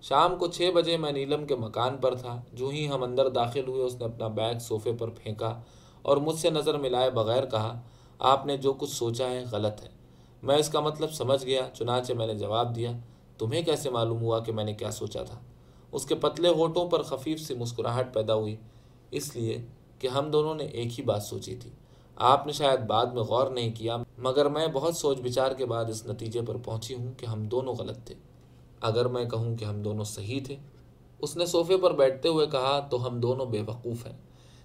شام کو چھ بجے میں نیلم کے مکان پر تھا۔ جو ہی ہم اندر داخل ہوئے، اس نے اپنا بیگ صوفے پر پھینکا اور مجھ سے نظر ملائے بغیر کہا آپ نے جو کچھ سوچا ہے غلط ہے۔ میں اس کا مطلب سمجھ گیا، چنانچہ میں نے جواب دیا، تمہیں کیسے معلوم ہوا کہ میں نے کیا سوچا تھا؟ اس کے پتلے ہوٹوں پر خفیف سی مسکراہٹ پیدا ہوئی، اس لیے کہ ہم دونوں نے ایک ہی بات سوچی تھی۔ آپ نے شاید بعد میں غور نہیں کیا، مگر میں بہت سوچ بچار کے بعد اس نتیجے پر پہنچی ہوں کہ ہم دونوں غلط تھے۔ اگر میں کہوں کہ ہم دونوں صحیح تھے، اس نے صوفے پر بیٹھتے ہوئے کہا، تو ہم دونوں بے وقوف ہیں۔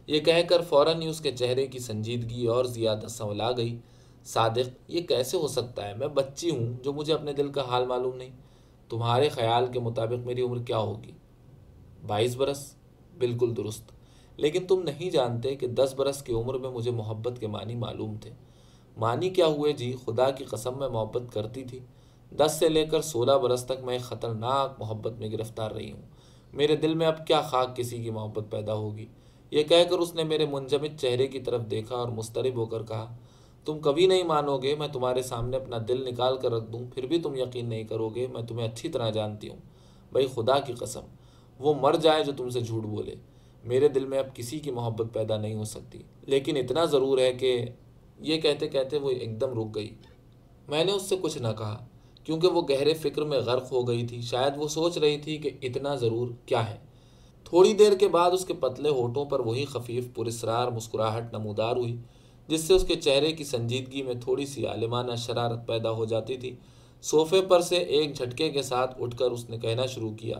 یہ کہہ کر فوراً ہی اس کے چہرے کی سنجیدگی اور زیادہ سنولا گئی۔ صادق، یہ کیسے ہو سکتا ہے؟ میں بچی ہوں جو مجھے اپنے دل کا حال معلوم نہیں۔ تمہارے خیال کے مطابق میری عمر کیا ہوگی؟ بائیس برس؟ بالکل درست۔ لیکن تم نہیں جانتے کہ دس برس کی عمر میں مجھے محبت کے معنی معلوم تھے۔ معنی کیا ہوئے؟ جی خدا کی قسم، میں محبت کرتی تھی۔ دس سے لے کر سولہ برس تک میں خطرناک محبت میں گرفتار رہی ہوں۔ میرے دل میں اب کیا خاک کسی کی محبت پیدا ہوگی؟ یہ کہہ کر اس نے میرے منجمد چہرے کی طرف دیکھا اور مسترب ہو کر کہا، تم کبھی نہیں مانو گے، میں تمہارے سامنے اپنا دل نکال کر رکھ دوں، پھر بھی تم یقین نہیں کرو گے، میں تمہیں اچھی طرح جانتی ہوں۔ بھائی، خدا کی قسم، وہ مر جائے جو تم سے جھوٹ بولے۔ میرے دل میں اب کسی کی محبت پیدا نہیں ہو سکتی۔ لیکن اتنا ضرور ہے کہ یہ کہتے کہتے وہ ایک دم رک گئی۔ میں نے اس سے کچھ نہ کہا، کیونکہ وہ گہرے فکر میں غرق ہو گئی تھی۔ شاید وہ سوچ رہی تھی کہ اتنا ضرور کیا ہے۔ تھوڑی دیر کے بعد اس کے پتلے ہوٹوں پر وہی خفیف پرسرار مسکراہٹ نمودار ہوئی، جس سے اس کے چہرے کی سنجیدگی میں تھوڑی سی عالمانہ شرارت پیدا ہو جاتی تھی۔ صوفے پر سے ایک جھٹکے کے ساتھ اٹھ کر اس نے کہنا شروع کیا،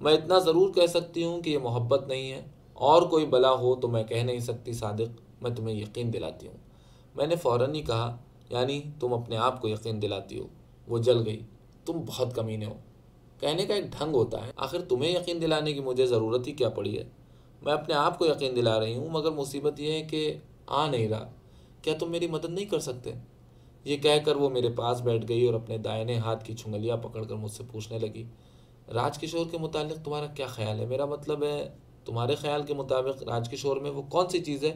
میں اتنا ضرور کہہ سکتی ہوں کہ یہ محبت نہیں ہے، اور کوئی بلا ہو تو میں کہہ نہیں سکتی صادق، میں تمہیں یقین دلاتی ہوں۔ میں نے فوراً ہی کہا یعنی تم اپنے آپ کو یقین دلاتی ہو، وہ جل گئی، تم بہت کمینے ہو۔ کہنے کا ایک ڈھنگ ہوتا ہے، آخر تمہیں یقین دلانے کی مجھے ضرورت ہی کیا پڑی ہے؟ میں اپنے آپ کو یقین دلا رہی ہوں، مگر مصیبت یہ ہے کہ آ نہیں رہا۔ کیا تم میری مدد نہیں کر سکتے؟ یہ کہہ کر وہ میرے پاس بیٹھ گئی اور اپنے دائنے ہاتھ کی چھنگلیاں پکڑ کر مجھ سے پوچھنے لگی، راج کشور کے متعلق تمہارا کیا خیال ہے؟ میرا مطلب ہے، تمہارے خیال کے مطابق راج کشور میں وہ کون سی چیز ہے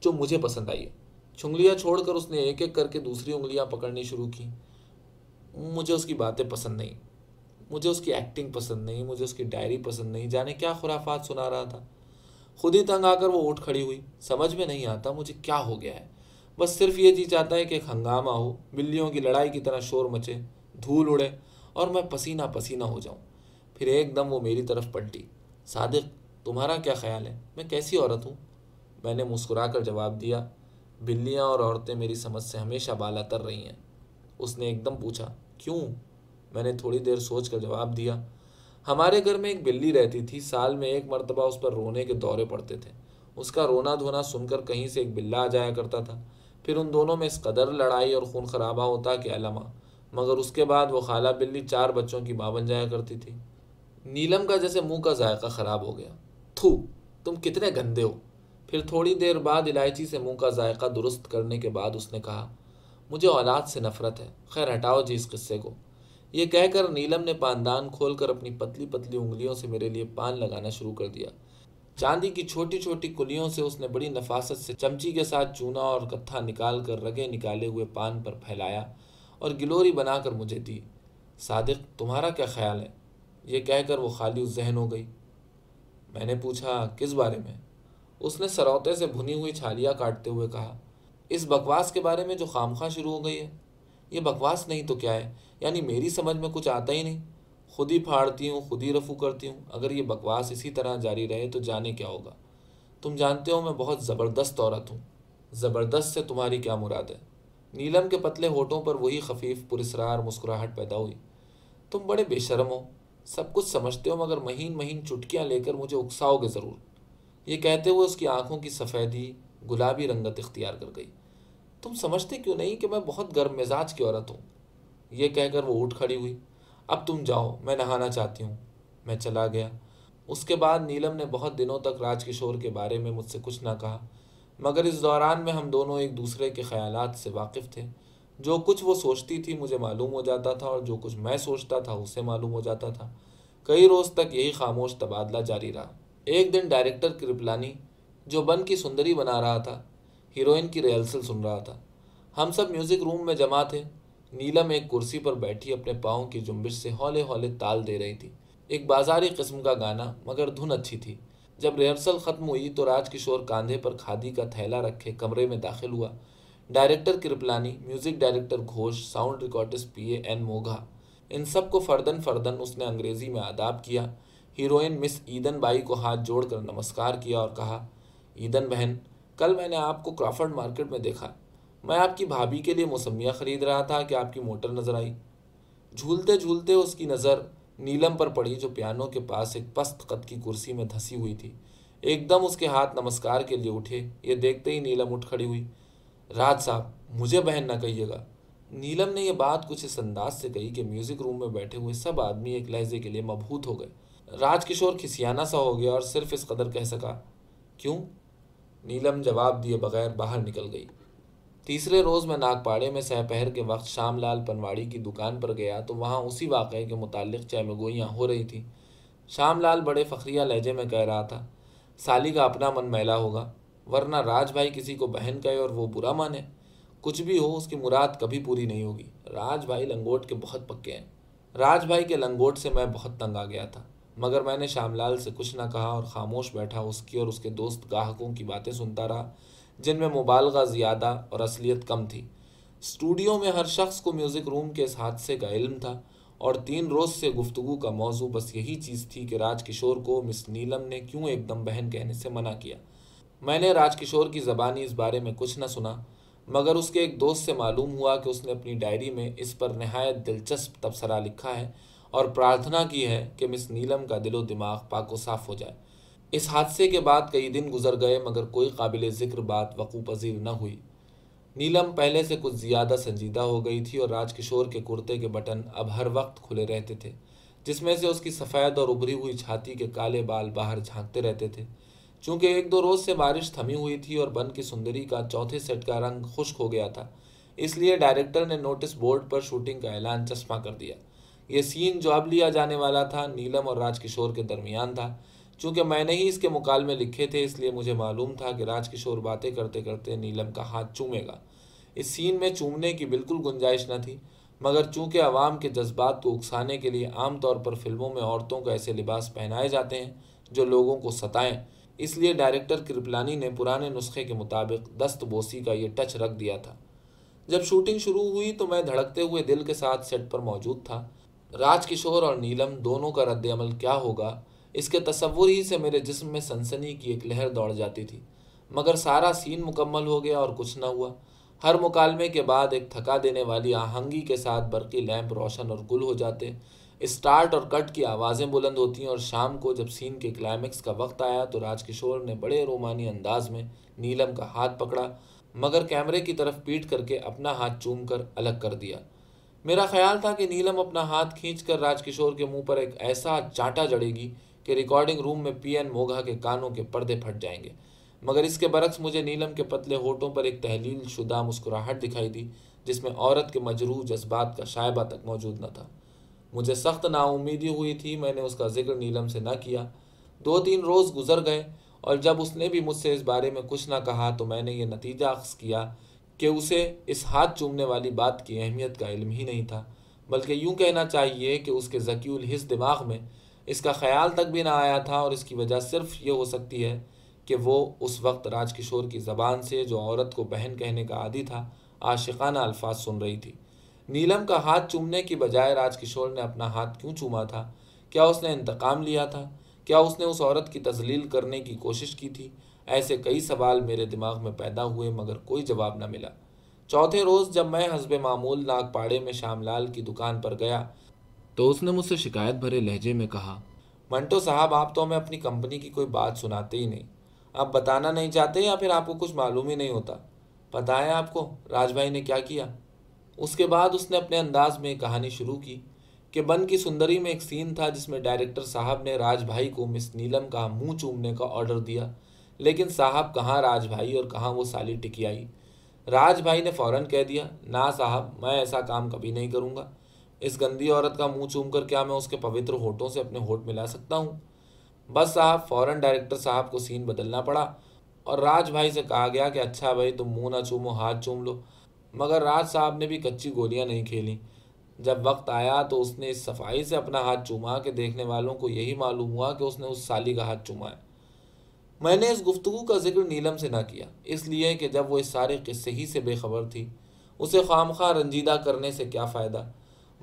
جو مجھے پسند آئی ہے؟ چھنگلیاں چھوڑ کر اس نے ایک ایک کر کے دوسری انگلیاں پکڑنی شروع کی۔ مجھے اس کی باتیں پسند نہیں۔ مجھے اس کی ایکٹنگ پسند نہیں، مجھے اس کی ڈائری پسند نہیں، جانے کیا خرافات سنا رہا تھا۔ خود ہی تنگ آ کر وہ اٹھ کھڑی ہوئی۔ سمجھ میں نہیں آتا مجھے کیا ہو گیا ہے۔ بس صرف یہ جی چاہتا ہے کہ ایک ہنگامہ ہو، بلیوں کی لڑائی کی طرح شور مچے، دھول اڑے اور میں پسینہ پسینہ ہو جاؤں۔ پھر ایک دم وہ میری طرف پلٹی۔ صادق، تمہارا کیا خیال ہے؟ میں کیسی عورت ہوں؟ میں نے مسکرا کر جواب دیا، بلیاں اور عورتیں میری سمجھ سے ہمیشہ بالا تر رہی ہیں۔ اس نے ایک دم پوچھا، کیوں؟ میں نے تھوڑی دیر سوچ کر جواب دیا۔ ہمارے گھر میں ایک بلی رہتی تھی، سال میں ایک مرتبہ اس پر رونے کے دورے پڑتے تھے۔ اس کا رونا دھونا سن کر کہیں سے ایک بلا آ جایا کرتا تھا۔ پھر ان دونوں میں اس قدر لڑائی اور خون خرابہ ہوتا کہ علما مگر اس کے بعد وہ خالہ بلی چار بچوں کی ماں بن جایا کرتی تھی۔ نیلم کا جیسے منہ کا ذائقہ خراب ہو گیا۔ تھو، تم کتنے گندے ہو۔ پھر تھوڑی دیر بعد الائچی سے منہ کا ذائقہ درست کرنے کے بعد اس نے کہا، مجھے اولاد سے نفرت ہے۔ خیر، ہٹاؤ جی اس قصے کو۔ یہ کہہ کر نیلم نے پاندان کھول کر اپنی پتلی پتلی انگلیوں سے میرے لیے پان لگانا شروع کر دیا۔ چاندی کی چھوٹی چھوٹی کلیوں سے اس نے بڑی نفاست سے چمچی کے ساتھ چونا اور کتھا نکال کر رگے نکالے ہوئے پان پر پھیلایا اور گلوری بنا کر مجھے دی۔ صادق، تمہارا کیا خیال ہے؟ یہ کہہ کر وہ خالی ذہن ہو گئی۔ میں نے پوچھا، کس بارے میں؟ اس نے سروتے سے بھنی ہوئی چھالیاں کاٹتے ہوئے کہا، اس بکواس کے بارے میں جو خامخواہ شروع ہو گئی ہے۔ یہ بکواس نہیں تو کیا ہے؟ یعنی میری سمجھ میں کچھ آتا ہی نہیں۔ خود ہی پھاڑتی ہوں، خود ہی رفو کرتی ہوں۔ اگر یہ بکواس اسی طرح جاری رہے تو جانے کیا ہوگا۔ تم جانتے ہو میں بہت زبردست عورت ہوں۔ زبردست سے تمہاری کیا مراد ہے؟ نیلم کے پتلے ہوٹوں پر وہی خفیف پرسرار مسکراہٹ پیدا ہوئی۔ تم بڑے بے شرم ہو۔ سب کچھ سمجھتے ہو مگر مہین مہین چٹکیاں لے کر مجھے اکساؤ گے ضرور۔ یہ کہتے ہوئے اس کی آنکھوں کی سفیدی گلابی رنگت اختیار کر گئی۔ تم سمجھتے کیوں نہیں کہ میں بہت گرم مزاج کی عورت ہوں؟ یہ کہہ کر وہ اٹھ کھڑی ہوئی، اب تم جاؤ، میں نہانا چاہتی ہوں۔ میں چلا گیا۔ اس کے بعد نیلم نے بہت دنوں تک راج کشور کے بارے میں مجھ سے کچھ نہ کہا، مگر اس دوران میں ہم دونوں ایک دوسرے کے خیالات سے واقف تھے۔ جو کچھ وہ سوچتی تھی مجھے معلوم ہو جاتا تھا اور جو کچھ میں سوچتا تھا اسے معلوم ہو جاتا تھا۔ کئی روز تک یہی خاموش تبادلہ جاری رہا۔ ایک دن ڈائریکٹر کرپلانی، جو بن کی سندری بنا رہا تھا، ہیروئن کی ریہرسل سن رہا تھا۔ ہم سب میوزک روم میں جمع تھے۔ نیلم ایک کرسی پر بیٹھی اپنے پاؤں کی جنبش سے ہولے ہولے تال دے رہی تھی۔ ایک بازاری قسم کا گانا، مگر دھن اچھی تھی۔ جب ریہرسل ختم ہوئی تو راج کشور کاندھے پر کھادی کا تھیلا رکھے کمرے میں داخل ہوا۔ Director Kripalani, music director Ghosh, sound recordist P A N Mogha, ان سب کو فردن فردن اس نے انگریزی میں آداب کیا۔ ہیروئن مس ایدن بائی کو ہاتھ جوڑ کر نمسکار کیا اور کہا، ایدن بہن، کل میں نے آپ کو کرافرڈ مارکیٹ میں دیکھا۔ میں آپ کی بھابھی کے لیے موسمیہ خرید رہا تھا کہ آپ کی موٹر نظر آئی۔ جھولتے جھولتے اس کی نظر نیلم پر پڑی جو پیانو کے پاس ایک پست قد کی کرسی میں دھسی ہوئی تھی۔ ایک دم اس کے ہاتھ نمسکار کے لیے اٹھے۔ یہ دیکھتے ہی نیلم اٹھ کھڑی ہوئی۔ راج صاحب، مجھے بہن نہ کہیے گا۔ نیلم نے یہ بات کچھ اس انداز سے کہی کہ میوزک روم میں بیٹھے ہوئے سب آدمی ایک لہجے کے لیے مبہوت ہو گئے۔ راج کشور کھسیانہ سا ہو گیا اور صرف اس قدر کہہ سکا، کیوں؟ نیلم جواب دیے بغیر باہر نکل گئی۔ تیسرے روز میں ناگپاڑے میں سہ پہر کے وقت شام لال پنواڑی کی دکان پر گیا تو وہاں اسی واقعے کے متعلق چہ گوئیاں ہو رہی تھیں۔ شام لال بڑے فخریہ لہجے میں کہہ رہا تھا، سالی کا اپنا من میلا ہوگا، ورنہ راج بھائی کسی کو بہن کہے اور وہ برا مانے۔ کچھ بھی ہو، اس کی مراد کبھی پوری نہیں ہوگی۔ راج بھائی لنگوٹ کے بہت پکے ہیں۔ راج بھائی کے لنگوٹ سے میں بہت تنگ آ گیا تھا، مگر میں نے شام لال سے کچھ نہ کہا اور خاموش بیٹھا اس کی اور اس کے دوست گاہکوں کی باتیں سنتا رہا۔ جن میں مبالغہ زیادہ اور اصلیت کم تھی۔ اسٹوڈیو میں ہر شخص کو میوزک روم کے اس حادثے کا علم تھا اور تین روز سے گفتگو کا موضوع بس یہی چیز تھی کہ راج کشور کو مس نیلم نے کیوں ایک دم بہن کہنے سے منع کیا۔ میں نے راج کشور کی زبانی اس بارے میں کچھ نہ سنا، مگر اس کے ایک دوست سے معلوم ہوا کہ اس نے اپنی ڈائری میں اس پر نہایت دلچسپ تبصرہ لکھا ہے اور پرارتھنا کی ہے کہ مس نیلم کا دل و دماغ پاک و صاف ہو جائے۔ اس حادثے کے بعد کئی دن گزر گئے مگر کوئی قابل ذکر بات وقوع پذیر نہ ہوئی۔ نیلم پہلے سے کچھ زیادہ سنجیدہ ہو گئی تھی اور راج کشور کے کرتے کے بٹن اب ہر وقت کھلے رہتے تھے، جس میں سے اس کی سفید اور ابری ہوئی چھاتی کے کالے بال باہر جھانکتے رہتے تھے۔ چونکہ ایک دو روز سے بارش تھمی ہوئی تھی اور بن کی سندری کا چوتھے سیٹ کا رنگ خشک ہو گیا تھا، اس لیے ڈائریکٹر نے نوٹس بورڈ پر شوٹنگ کا اعلان چشمہ کر دیا۔ یہ سین جو اب لیا جانے والا تھا، نیلم اور راج کشور کے درمیان تھا۔ چونکہ میں نے ہی اس کے مکالمے لکھے تھے، اس لیے مجھے معلوم تھا کہ راج کشور باتیں کرتے کرتے نیلم کا ہاتھ چومے گا۔ اس سین میں چومنے کی بالکل گنجائش نہ تھی، مگر چونکہ عوام کے جذبات کو اکسانے کے لیے عام طور پر فلموں میں عورتوں کو ایسے لباس پہنائے جاتے ہیں جو لوگوں کو ستائیں۔ اس لیے ڈائریکٹر کرپلانی نے پرانے نسخے کے مطابق دست بوسی کا یہ ٹچ رکھ دیا تھا۔ جب شوٹنگ شروع ہوئی تو میں دھڑکتے ہوئے دل کے ساتھ سیٹ پر موجود تھا۔ راج کشور اور نیلم دونوں کا رد عمل کیا ہوگا؟ اس کے تصور ہی سے میرے جسم میں سنسنی کی ایک لہر دوڑ جاتی تھی۔ مگر سارا سین مکمل ہو گیا اور کچھ نہ ہوا۔ ہر مکالمے کے بعد ایک تھکا دینے والی آہنگی کے ساتھ برقی لیمپ روشن اور گل ہو جاتے۔ اسٹارٹ اور کٹ کی آوازیں بلند ہوتی ہیں اور شام کو جب سین کے کلائمیکس کا وقت آیا تو راج کشور نے بڑے رومانی انداز میں نیلم کا ہاتھ پکڑا، مگر کیمرے کی طرف پیٹ کر کے اپنا ہاتھ چوم کر الگ کر دیا۔ میرا خیال تھا کہ نیلم اپنا ہاتھ کھینچ کر راج کشور کے منہ پر ایک ایسا چاٹا جڑے گی کہ ریکارڈنگ روم میں پی این موگھا کے کانوں کے پردے پھٹ جائیں گے۔ مگر اس کے برعکس مجھے نیلم کے پتلے ہوٹوں پر ایک تحلیل شدہ مسکراہٹ دکھائی دی، جس میں عورت کے مجروح جذبات کا شائبہ تک موجود نہ تھا۔ مجھے سخت نا امیدی ہوئی تھی، میں نے اس کا ذکر نیلم سے نہ کیا۔ دو تین روز گزر گئے اور جب اس نے بھی مجھ سے اس بارے میں کچھ نہ کہا تو میں نے یہ نتیجہ اخذ کیا کہ اسے اس ہاتھ چومنے والی بات کی اہمیت کا علم ہی نہیں تھا، بلکہ یوں کہنا چاہیے کہ اس کے ذکی الحص دماغ میں اس کا خیال تک بھی نہ آیا تھا اور اس کی وجہ صرف یہ ہو سکتی ہے کہ وہ اس وقت راج کشور کی زبان سے جو عورت کو بہن کہنے کا عادی تھا، عاشقانہ الفاظ سن رہی تھی۔ نیلم کا ہاتھ چومنے کی بجائے راج کشور نے اپنا ہاتھ کیوں چوما تھا؟ کیا اس نے انتقام لیا تھا؟ کیا اس نے اس عورت کی تزلیل کرنے کی کوشش کی تھی؟ ایسے کئی سوال میرے دماغ میں پیدا ہوئے مگر کوئی جواب نہ ملا۔ چوتھے روز جب میں حسب معمول ناگ پاڑے میں شام لال کی دکان پر گیا تو اس نے مجھ سے شکایت بھرے لہجے میں کہا، منٹو صاحب، آپ تو ہمیں اپنی کمپنی کی کوئی بات سناتے ہی نہیں۔ آپ بتانا نہیں چاہتے یا پھر آپ کو کچھ معلوم ہی نہیں ہوتا؟ پتا ہے آپ کو راج بھائی نے کیا کیا۔ اس کے بعد اس نے اپنے انداز میں کہانی شروع کی کہ بن کی سندری میں ایک سین تھا جس میں ڈائریکٹر صاحب نے راج بھائی کو مس نیلم کا منہ چومنے کا آرڈر دیا۔ لیکن صاحب کہاں راج بھائی اور کہاں وہ سالی ٹکی آئی راج بھائی نے فوراً کہہ دیا نا صاحب، میں ایسا کام کبھی نہیں کروں گا۔ اس گندی عورت کا منہ چوم کر کیا میں اس کے پوتر ہوٹوں سے اپنے ہوٹ ملا سکتا ہوں؟ بس صاحب، فوراً ڈائریکٹر صاحب کو سین بدلنا پڑا اور راج بھائی سے کہا گیا کہ اچھا بھائی، تم منہ نہ چومو، ہاتھ چوم لو۔ مگر راج صاحب نے بھی کچی گولیاں نہیں کھیلیں جب وقت آیا تو اس نے اس صفائی سے اپنا ہاتھ چوما کہ دیکھنے والوں کو یہی معلوم ہوا کہ اس نے اس سالی کا ہاتھ چوما ہے۔ میں نے اس گفتگو کا ذکر نیلم سے نہ کیا، اس لیے کہ جب وہ اس سارے قصے ہی سے بے خبر تھی، اسے خام خواہ رنجیدہ کرنے سے کیا فائدہ؟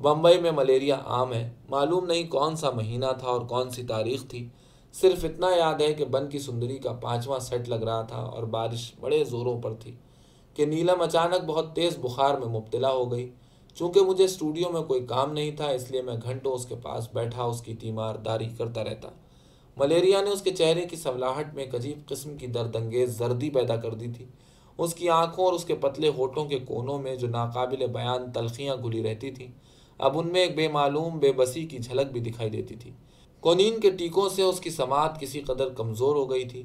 بمبئی میں ملیریا عام ہے۔ معلوم نہیں کون سا مہینہ تھا اور کون سی تاریخ تھی۔ صرف اتنا یاد ہے کہ بن کی سندری کا پانچواں سیٹ لگ رہا تھا اور بارش بڑے زوروں پر تھی کہ نیلم اچانک بہت تیز بخار میں مبتلا ہو گئی۔ چونکہ مجھے اسٹوڈیو میں کوئی کام نہیں تھا، اس لیے میں گھنٹوں اس کے پاس بیٹھا، اس کی تیمار داری کرتا رہتا۔ ملیریا نے اس کے چہرے کی سولاہٹ میں ایک عجیب قسم کی درد انگیز زردی پیدا کر دی تھی۔ اس کی آنکھوں اور اس کے پتلے ہوٹوں کے کونوں میں جو ناقابل بیان تلخیاں گھلی رہتی تھیں اب ان میں ایک بے معلوم، بے بسی کی جھلک بھی دکھائی دیتی تھی۔ کونین کے ٹیکوں سے اس کی سماعت کسی قدر کمزور ہو گئی تھی۔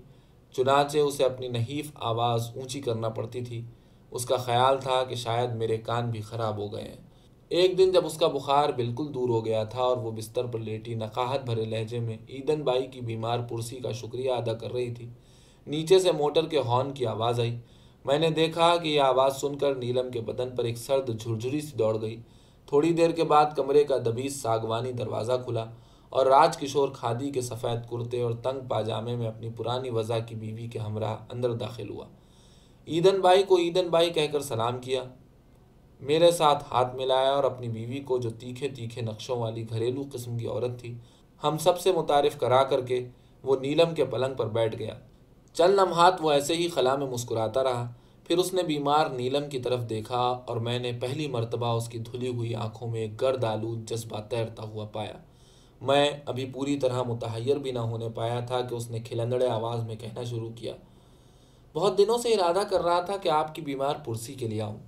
چنانچہ اسے اپنی نحیف آواز اونچی کرنا پڑتی تھی۔ اس کا خیال تھا کہ شاید میرے کان بھی خراب ہو گئے ہیں۔ ایک دن جب اس کا بخار بالکل دور ہو گیا تھا اور وہ بستر پر لیٹی نقاہت بھرے لہجے میں ایدن بائی کی بیمار پرسی کا شکریہ ادا کر رہی تھی، نیچے سے موٹر کے ہارن کی آواز آئی۔ میں نے دیکھا کہ یہ آواز سن کر نیلم کے بدن پر ایک سرد جھرجھری سی دوڑ گئی۔ تھوڑی دیر کے بعد کمرے کا دبیس ساگوانی دروازہ کھلا اور راج کشور کھادی کے سفید کرتے اور تنگ پاجامے میں اپنی پرانی وضع کی بیوی کے ہمراہ اندر داخل ہوا۔ ایدن بائی کو ایدن بائی کہہ کر سلام کیا۔ میرے ساتھ ہاتھ ملایا اور اپنی بیوی کو جو تیکھے تیکھے نقشوں والی گھریلو قسم کی عورت تھی، ہم سب سے متعارف کرا کر کے وہ نیلم کے پلنگ پر بیٹھ گیا۔ چل لمحات وہ ایسے ہی خلا میں مسکراتا رہا۔ پھر اس نے بیمار نیلم کی طرف دیکھا اور میں نے پہلی مرتبہ اس کی دھلی ہوئی آنکھوں میں گرد آلود جذبہ تیرتا ہوا پایا۔ میں ابھی پوری طرح متحیر بھی نہ ہونے پایا تھا کہ اس نے کھلندڑے آواز میں کہنا شروع کیا۔ بہت دنوں سے ارادہ کر رہا تھا کہ آپ کی بیمار پرسی کے لیے آؤں،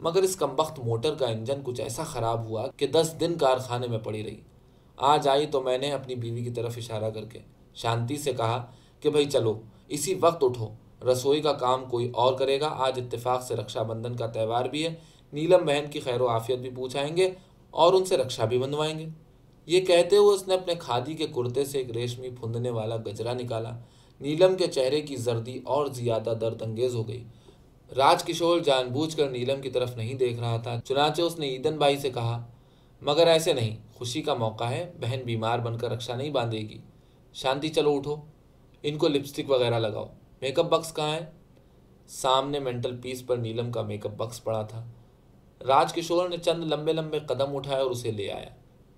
مگر اس کمبخت موٹر کا انجن کچھ ایسا خراب ہوا کہ دس دن کارخانے میں پڑی رہی۔ آج آئی تو میں نے اپنی بیوی کی طرف اشارہ کر کے شانتی سے کہا کہ بھائی چلو، اسی وقت اٹھو۔ رسوئی کا کام کوئی اور کرے گا۔ آج اتفاق سے رکشا بندھن کا تہوار بھی ہے۔ نیلم بہن کی خیر و عافیت بھی پوچھائیں گے اور ان سے رکشا بھی بندوائیں گے۔ یہ کہتے ہوئے اس نے اپنے کھادی کے کرتے سے ایک ریشمی پھندنے والا گجرا نکالا۔ نیلم کے چہرے کی زردی اور زیادہ درد انگیز ہو گئی۔ راج کشور جان بوجھ کر نیلم کی طرف نہیں دیکھ رہا تھا۔ چنانچہ اس نے ایدن بھائی سے کہا، مگر ایسے نہیں، خوشی کا موقع ہے، بہن بیمار بن کر رکشا نہیں باندھے گی۔ شانتی، چلو اٹھو۔ ان کو لپسٹک وغیرہ لگاؤ۔ میک اپ بکس کہاں ہے؟ سامنے مینٹل پیس پر نیلم کا میک اپ بکس پڑا تھا۔ راج کشور نے چند لمبے لمبے قدم اٹھائے اور اسے لے آیا۔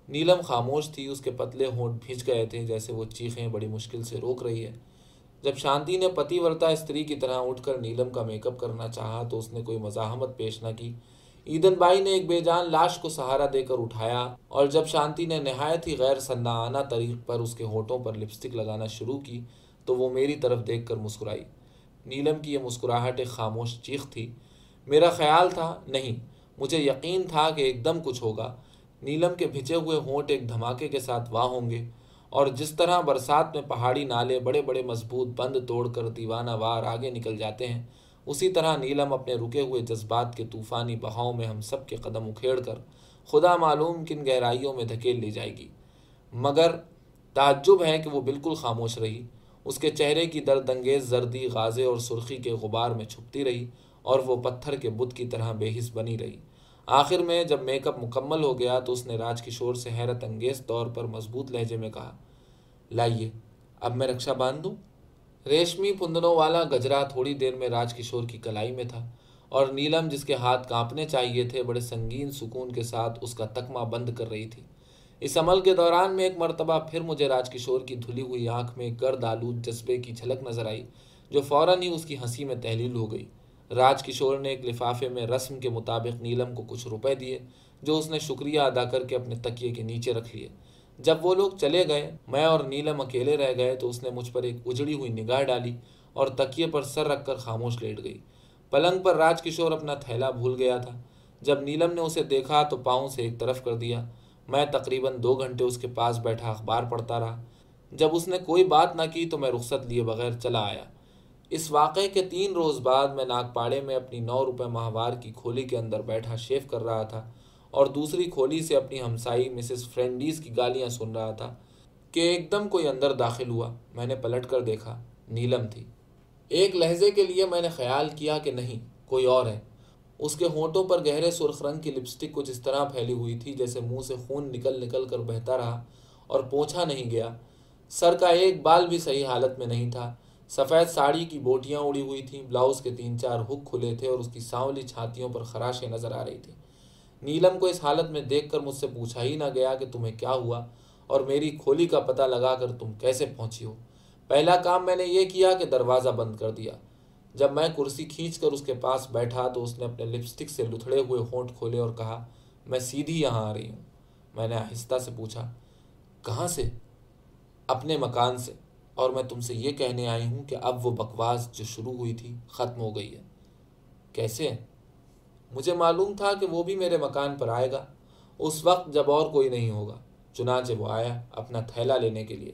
نیلم خاموش تھی، اس کے پتلے ہونٹ بھیج گئے تھے، جیسے وہ چیخیں بڑی مشکل سے روک رہی ہے۔ جب شانتی نے پتی ورتا استری کی طرح اٹھ کر نیلم کا میک اپ کرنا چاہا تو اس نے کوئی مزاحمت پیش نہ کی۔ ایدن بائی نے ایک بے جان لاش کو سہارا دے کر اٹھایا اور جب شانتی نے نہایت ہی غیر سندانہ طریق پر اس کے ہونٹوں پر لپسٹک لگانا شروع کی تو وہ میری طرف دیکھ کر مسکرائی۔ نیلم کی یہ مسکراہٹ ایک خاموش چیخ تھی۔ میرا خیال تھا، نہیں، مجھے یقین تھا کہ ایک دم کچھ ہوگا۔ نیلم کے بھچے ہوئے ہونٹ ایک دھماکے کے ساتھ واہ ہوں گے، اور جس طرح برسات میں پہاڑی نالے بڑے بڑے مضبوط بند توڑ کر دیوانہ وار آگے نکل جاتے ہیں، اسی طرح نیلم اپنے رکے ہوئے جذبات کے طوفانی بہاؤں میں ہم سب کے قدم اکھیڑ کر خدا معلوم کن گہرائیوں میں دھکیل لی جائے گی۔ مگر تعجب ہے کہ وہ بالکل خاموش رہی۔ اس کے چہرے کی درد انگیز زردی غازے اور سرخی کے غبار میں چھپتی رہی اور وہ پتھر کے بت کی طرح بے حص بنی رہی۔ آخر میں جب میک اپ مکمل ہو گیا تو اس نے راج کشور سے حیرت انگیز طور پر مضبوط لہجے میں کہا، لائیے، اب میں رکشا باندھ دوں ریشمی پھندنوں والا گجرا تھوڑی دیر میں راج کشور کی کلائی میں تھا اور نیلم جس کے ہاتھ کانپنے چاہیے تھے، بڑے سنگین سکون کے ساتھ اس کا تکمہ بند کر رہی تھی۔ اس عمل کے دوران میں ایک مرتبہ پھر مجھے راج کشور کی دھلی ہوئی آنکھ میں گرد آلود جذبے کی جھلک نظر آئی، جو فوراً ہی اس کی ہنسی میں تحلیل ہو گئی۔ راج کشور نے ایک لفافے میں رسم کے مطابق نیلم کو کچھ روپے دیے، جو اس نے شکریہ ادا کر کے اپنے تکیے کے نیچے رکھ لیے۔ جب وہ لوگ چلے گئے، میں اور نیلم اکیلے رہ گئے تو اس نے مجھ پر ایک اجڑی ہوئی نگاہ ڈالی اور تکیے پر سر رکھ کر خاموش لیٹ گئی۔ پلنگ پر راج کشور اپنا تھیلا بھول گیا تھا۔ جب نیلم نے اسے دیکھا تو پاؤں سے ایک طرف کر دیا۔ میں تقریباً دو گھنٹے اس کے پاس بیٹھا اخبار پڑھتا رہا۔ جب اس نے کوئی بات نہ کی تو میں رخصت لیے بغیر چلا آیا۔ اس واقعے کے تین روز بعد میں ناگپاڑے میں اپنی نو روپے ماہوار کی کھولی کے اندر بیٹھا شیف کر رہا تھا اور دوسری کھولی سے اپنی ہمسائی مسز فرینڈیز کی گالیاں سن رہا تھا کہ ایک دم کوئی اندر داخل ہوا۔ میں نے پلٹ کر دیکھا، نیلم تھی۔ ایک لہجے کے لیے میں نے خیال کیا کہ نہیں، کوئی اور ہے۔ اس کے ہونٹوں پر گہرے سرخ رنگ کی لپسٹک کچھ اس طرح پھیلی ہوئی تھی جیسے منہ سے خون نکل نکل کر بہتا رہا اور پوچھا نہیں گیا۔ سر کا ایک بال بھی صحیح حالت میں نہیں تھا۔ سفید ساڑی کی بوٹیاں اڑی ہوئی تھیں، بلاؤز کے تین چار ہک کھلے تھے اور اس کی سانولی چھاتیوں پر خراشیں نظر آ رہی تھیں۔ نیلم کو اس حالت میں دیکھ کر مجھ سے پوچھا ہی نہ گیا کہ تمہیں کیا ہوا اور میری کھولی کا پتہ لگا کر تم کیسے پہنچی ہو۔ پہلا کام میں نے یہ کیا کہ دروازہ بند کر دیا۔ جب میں کرسی کھینچ کر اس کے پاس بیٹھا تو اس نے اپنے لپسٹک سے لتھڑے ہوئے ہونٹ کھولے اور کہا، میں سیدھی یہاں آ رہی ہوں. میں نے آہستہ سے پوچھا، کہاں سے؟ اپنے مکان سے. اور میں تم سے یہ کہنے آئی ہوں کہ اب وہ بکواس جو شروع ہوئی تھی ختم ہو گئی ہے۔ کیسے مجھے معلوم تھا کہ وہ بھی میرے مکان پر آئے گا۔ اس وقت جب اور کوئی نہیں ہوگا، چنانچہ وہ آیا اپنا تھیلا لینے کے لیے۔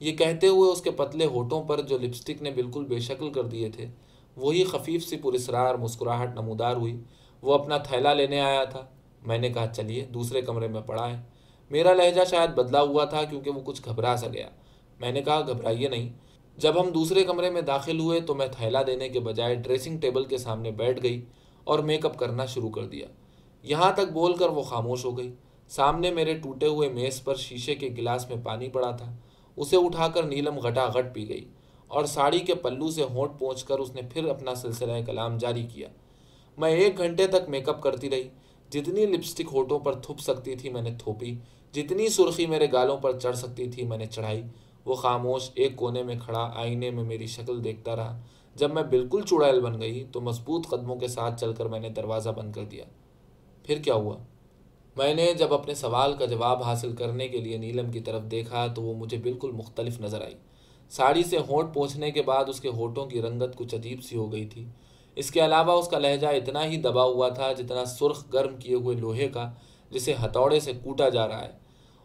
یہ کہتے ہوئے اس کے پتلے ہوٹوں پر جو لپسٹک نے بالکل بے شکل کر دیے تھے وہی خفیف سی پرسرار مسکراہٹ نمودار ہوئی۔ وہ اپنا تھیلا لینے آیا تھا۔ میں نے کہا، چلیے، دوسرے کمرے میں پڑا ہے۔ میرا لہجہ شاید بدلا ہوا تھا کیونکہ وہ کچھ گھبرا سا گیا۔ میں نے کہا، گھبرائیے نہیں۔ جب ہم دوسرے کمرے میں داخل ہوئے تو میں تھیلا دینے کے بجائے ڈریسنگ ٹیبل کے سامنے بیٹھ گئی اور میک اپ کرنا شروع کر دیا۔ یہاں تک بول کر وہ خاموش ہو گئی۔ سامنے میرے ٹوٹے ہوئے میز پر شیشے کے گلاس میں پانی پڑا تھا۔ اسے اٹھا کر نیلم گھٹا گھٹ پی گئی۔ اور ساڑی کے پلو سے ہونٹ پہنچ کر اس نے پھر اپنا سلسلہ کلام جاری کیا۔ میں ایک گھنٹے تک میک اپ کرتی رہی۔ جتنی لپسٹک ہوٹوں پر تھپ سکتی تھی میں نے تھوپی۔ جتنی سرخی میرے گالوں پر چڑھ سکتی تھی میں نے چڑھائی۔ وہ خاموش ایک کونے میں کھڑا آئینے میں میری شکل دیکھتا رہا۔ جب میں بالکل چڑیل بن گئی تو مضبوط قدموں کے ساتھ چل کر میں نے دروازہ بند کر دیا۔ پھر کیا ہوا؟ میں نے جب اپنے سوال کا جواب حاصل کرنے کے لیے نیلم کی طرف دیکھا تو وہ مجھے بالکل مختلف نظر آئی۔ ساڑی سے ہونٹ پہنچنے کے بعد اس کے ہونٹوں کی رنگت کچھ عجیب سی ہو گئی تھی۔ اس کے علاوہ اس کا لہجہ اتنا ہی دبا ہوا تھا جتنا سرخ گرم کیے ہوئے لوہے کا، جسے ہتھوڑے سے کوٹا جا رہا ہے۔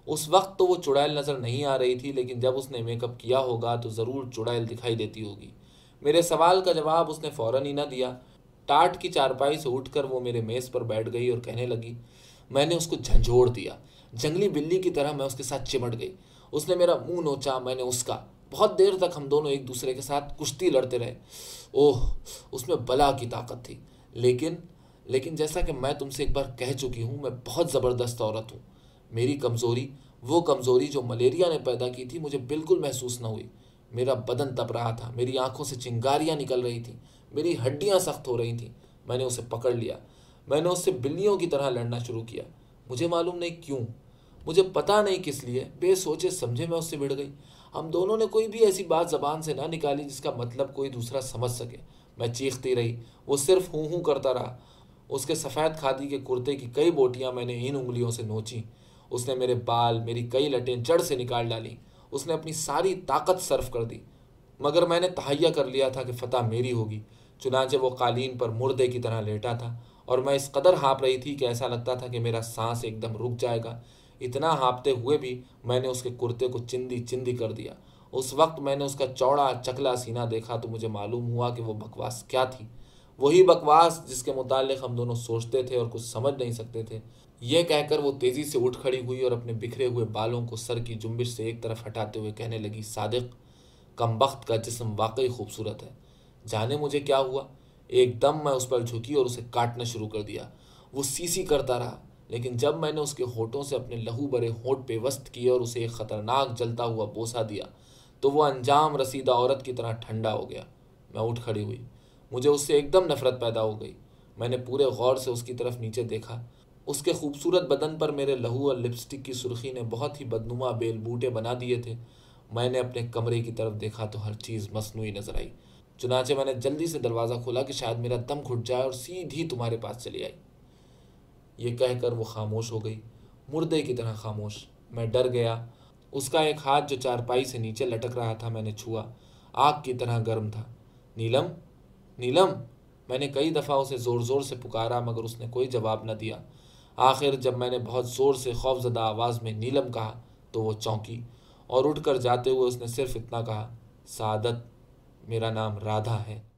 اس وقت تو وہ چڑیل نظر نہیں آ رہی تھی، لیکن جب اس نے میک اپ کیا ہوگا تو ضرور چڑیل دکھائی دیتی ہوگی۔ میرے سوال کا جواب اس نے فوراً ہی نہ دیا۔ ٹاٹ کی چارپائی سے اٹھ کر وہ میرے میز پر بیٹھ گئی اور کہنے لگی، میں نے اس کو جھنجھوڑ دیا۔ جنگلی بلی کی طرح میں اس کے ساتھ چمٹ گئی۔ اس نے میرا منہ نوچا، میں نے اس کا۔ بہت دیر تک ہم دونوں ایک دوسرے کے ساتھ کشتی لڑتے رہے۔ اوہ، اس میں بلا کی طاقت تھی۔ لیکن لیکن جیسا کہ میں تم سے ایک بار کہہ چکی ہوں، میں بہت زبردست عورت ہوں۔ میری کمزوری، وہ کمزوری جو ملیریا نے پیدا کی تھی، مجھے بالکل محسوس نہ ہوئی۔ میرا بدن تپ رہا تھا، میری آنکھوں سے چنگاریاں نکل رہی تھیں، میری ہڈیاں سخت ہو رہی تھیں۔ میں نے اسے پکڑ لیا۔ میں نے اس سے بلیوں کی طرح لڑنا شروع کیا۔ مجھے معلوم نہیں کیوں، مجھے پتہ نہیں کس لیے، بے سوچے سمجھے میں اس سے بڑھ گئی۔ ہم دونوں نے کوئی بھی ایسی بات زبان سے نہ نکالی جس کا مطلب کوئی دوسرا سمجھ سکے۔ میں چیختی رہی، وہ صرف ہوں ہوں کرتا رہا۔ اس کے سفید کھادی کے کرتے کی کئی بوٹیاں میں نے ان انگلیوں سے نوچیں۔ اس نے میرے بال، میری کئی لٹیں جڑ سے نکال ڈالی۔ اس نے اپنی ساری طاقت صرف کر دی۔ مگر میں نے تہیا کر لیا تھا کہ فتح میری ہوگی۔ چنانچہ وہ قالین پر مردے کی طرح لیٹا تھا اور میں اس قدر ہانپ رہی تھی کہ ایسا لگتا تھا کہ میرا سانس ایک دم رک جائے گا۔ اتنا ہانپتے ہوئے بھی میں نے اس کے کرتے کو چندی چندی کر دیا۔ اس وقت میں نے اس کا چوڑا چکلا سینہ دیکھا تو مجھے معلوم ہوا کہ وہ بکواس کیا تھی۔ وہی بکواس جس کے متعلق ہم دونوں سوچتے تھے اور کچھ سمجھ نہیں سکتے تھے۔ یہ کہہ کر وہ تیزی سے اٹھ کھڑی ہوئی اور اپنے بکھرے ہوئے بالوں کو سر کی جنبش سے ایک طرف ہٹاتے ہوئے کہنے لگی، صادق کم بخت کا جسم واقعی خوبصورت ہے۔ جانے مجھے کیا ہوا؟ ایک دم میں اس پر جھکی اور اسے کاٹنا شروع کر دیا۔ وہ سی سی کرتا رہا۔ لیکن جب میں نے اس کے ہونٹوں سے اپنے لہو برے ہونٹ پہ وسط کیے اور اسے ایک خطرناک جلتا ہوا بوسا دیا، تو وہ انجام رسیدہ عورت کی طرح ٹھنڈا ہو گیا۔ میں اٹھ کھڑی ہوئی۔ مجھے اس سے ایک دم نفرت پیدا ہو گئی۔ میں نے پورے غور سے اس کی طرف نیچے دیکھا۔ اس کے خوبصورت بدن پر میرے لہو اور لپسٹک کی سرخی نے بہت ہی بدنما بیل بوٹے بنا دیے تھے۔ میں نے اپنے کمرے کی طرف دیکھا تو ہر چیز مصنوعی نظر آئی۔ چنانچہ میں نے جلدی سے دروازہ کھولا کہ شاید میرا دم گھٹ جائے اور سیدھی تمہارے پاس چلی آئی۔ یہ کہہ کر وہ خاموش ہو گئی۔ مردے کی طرح خاموش۔ میں ڈر گیا۔ اس کا ایک ہاتھ جو چارپائی سے نیچے لٹک رہا تھا، میں نے چھوا۔ آگ کی طرح گرم تھا۔ نیلم نیلم۔ میں نے کئی دفعہ اسے زور زور سے پکارا، مگر اس نے کوئی جواب نہ دیا۔ آخر جب میں نے بہت زور سے خوف زدہ آواز میں نیلم کہا تو وہ چونکی اور اٹھ کر جاتے ہوئے اس نے صرف اتنا کہا، سعادت، میرا نام رادھا ہے۔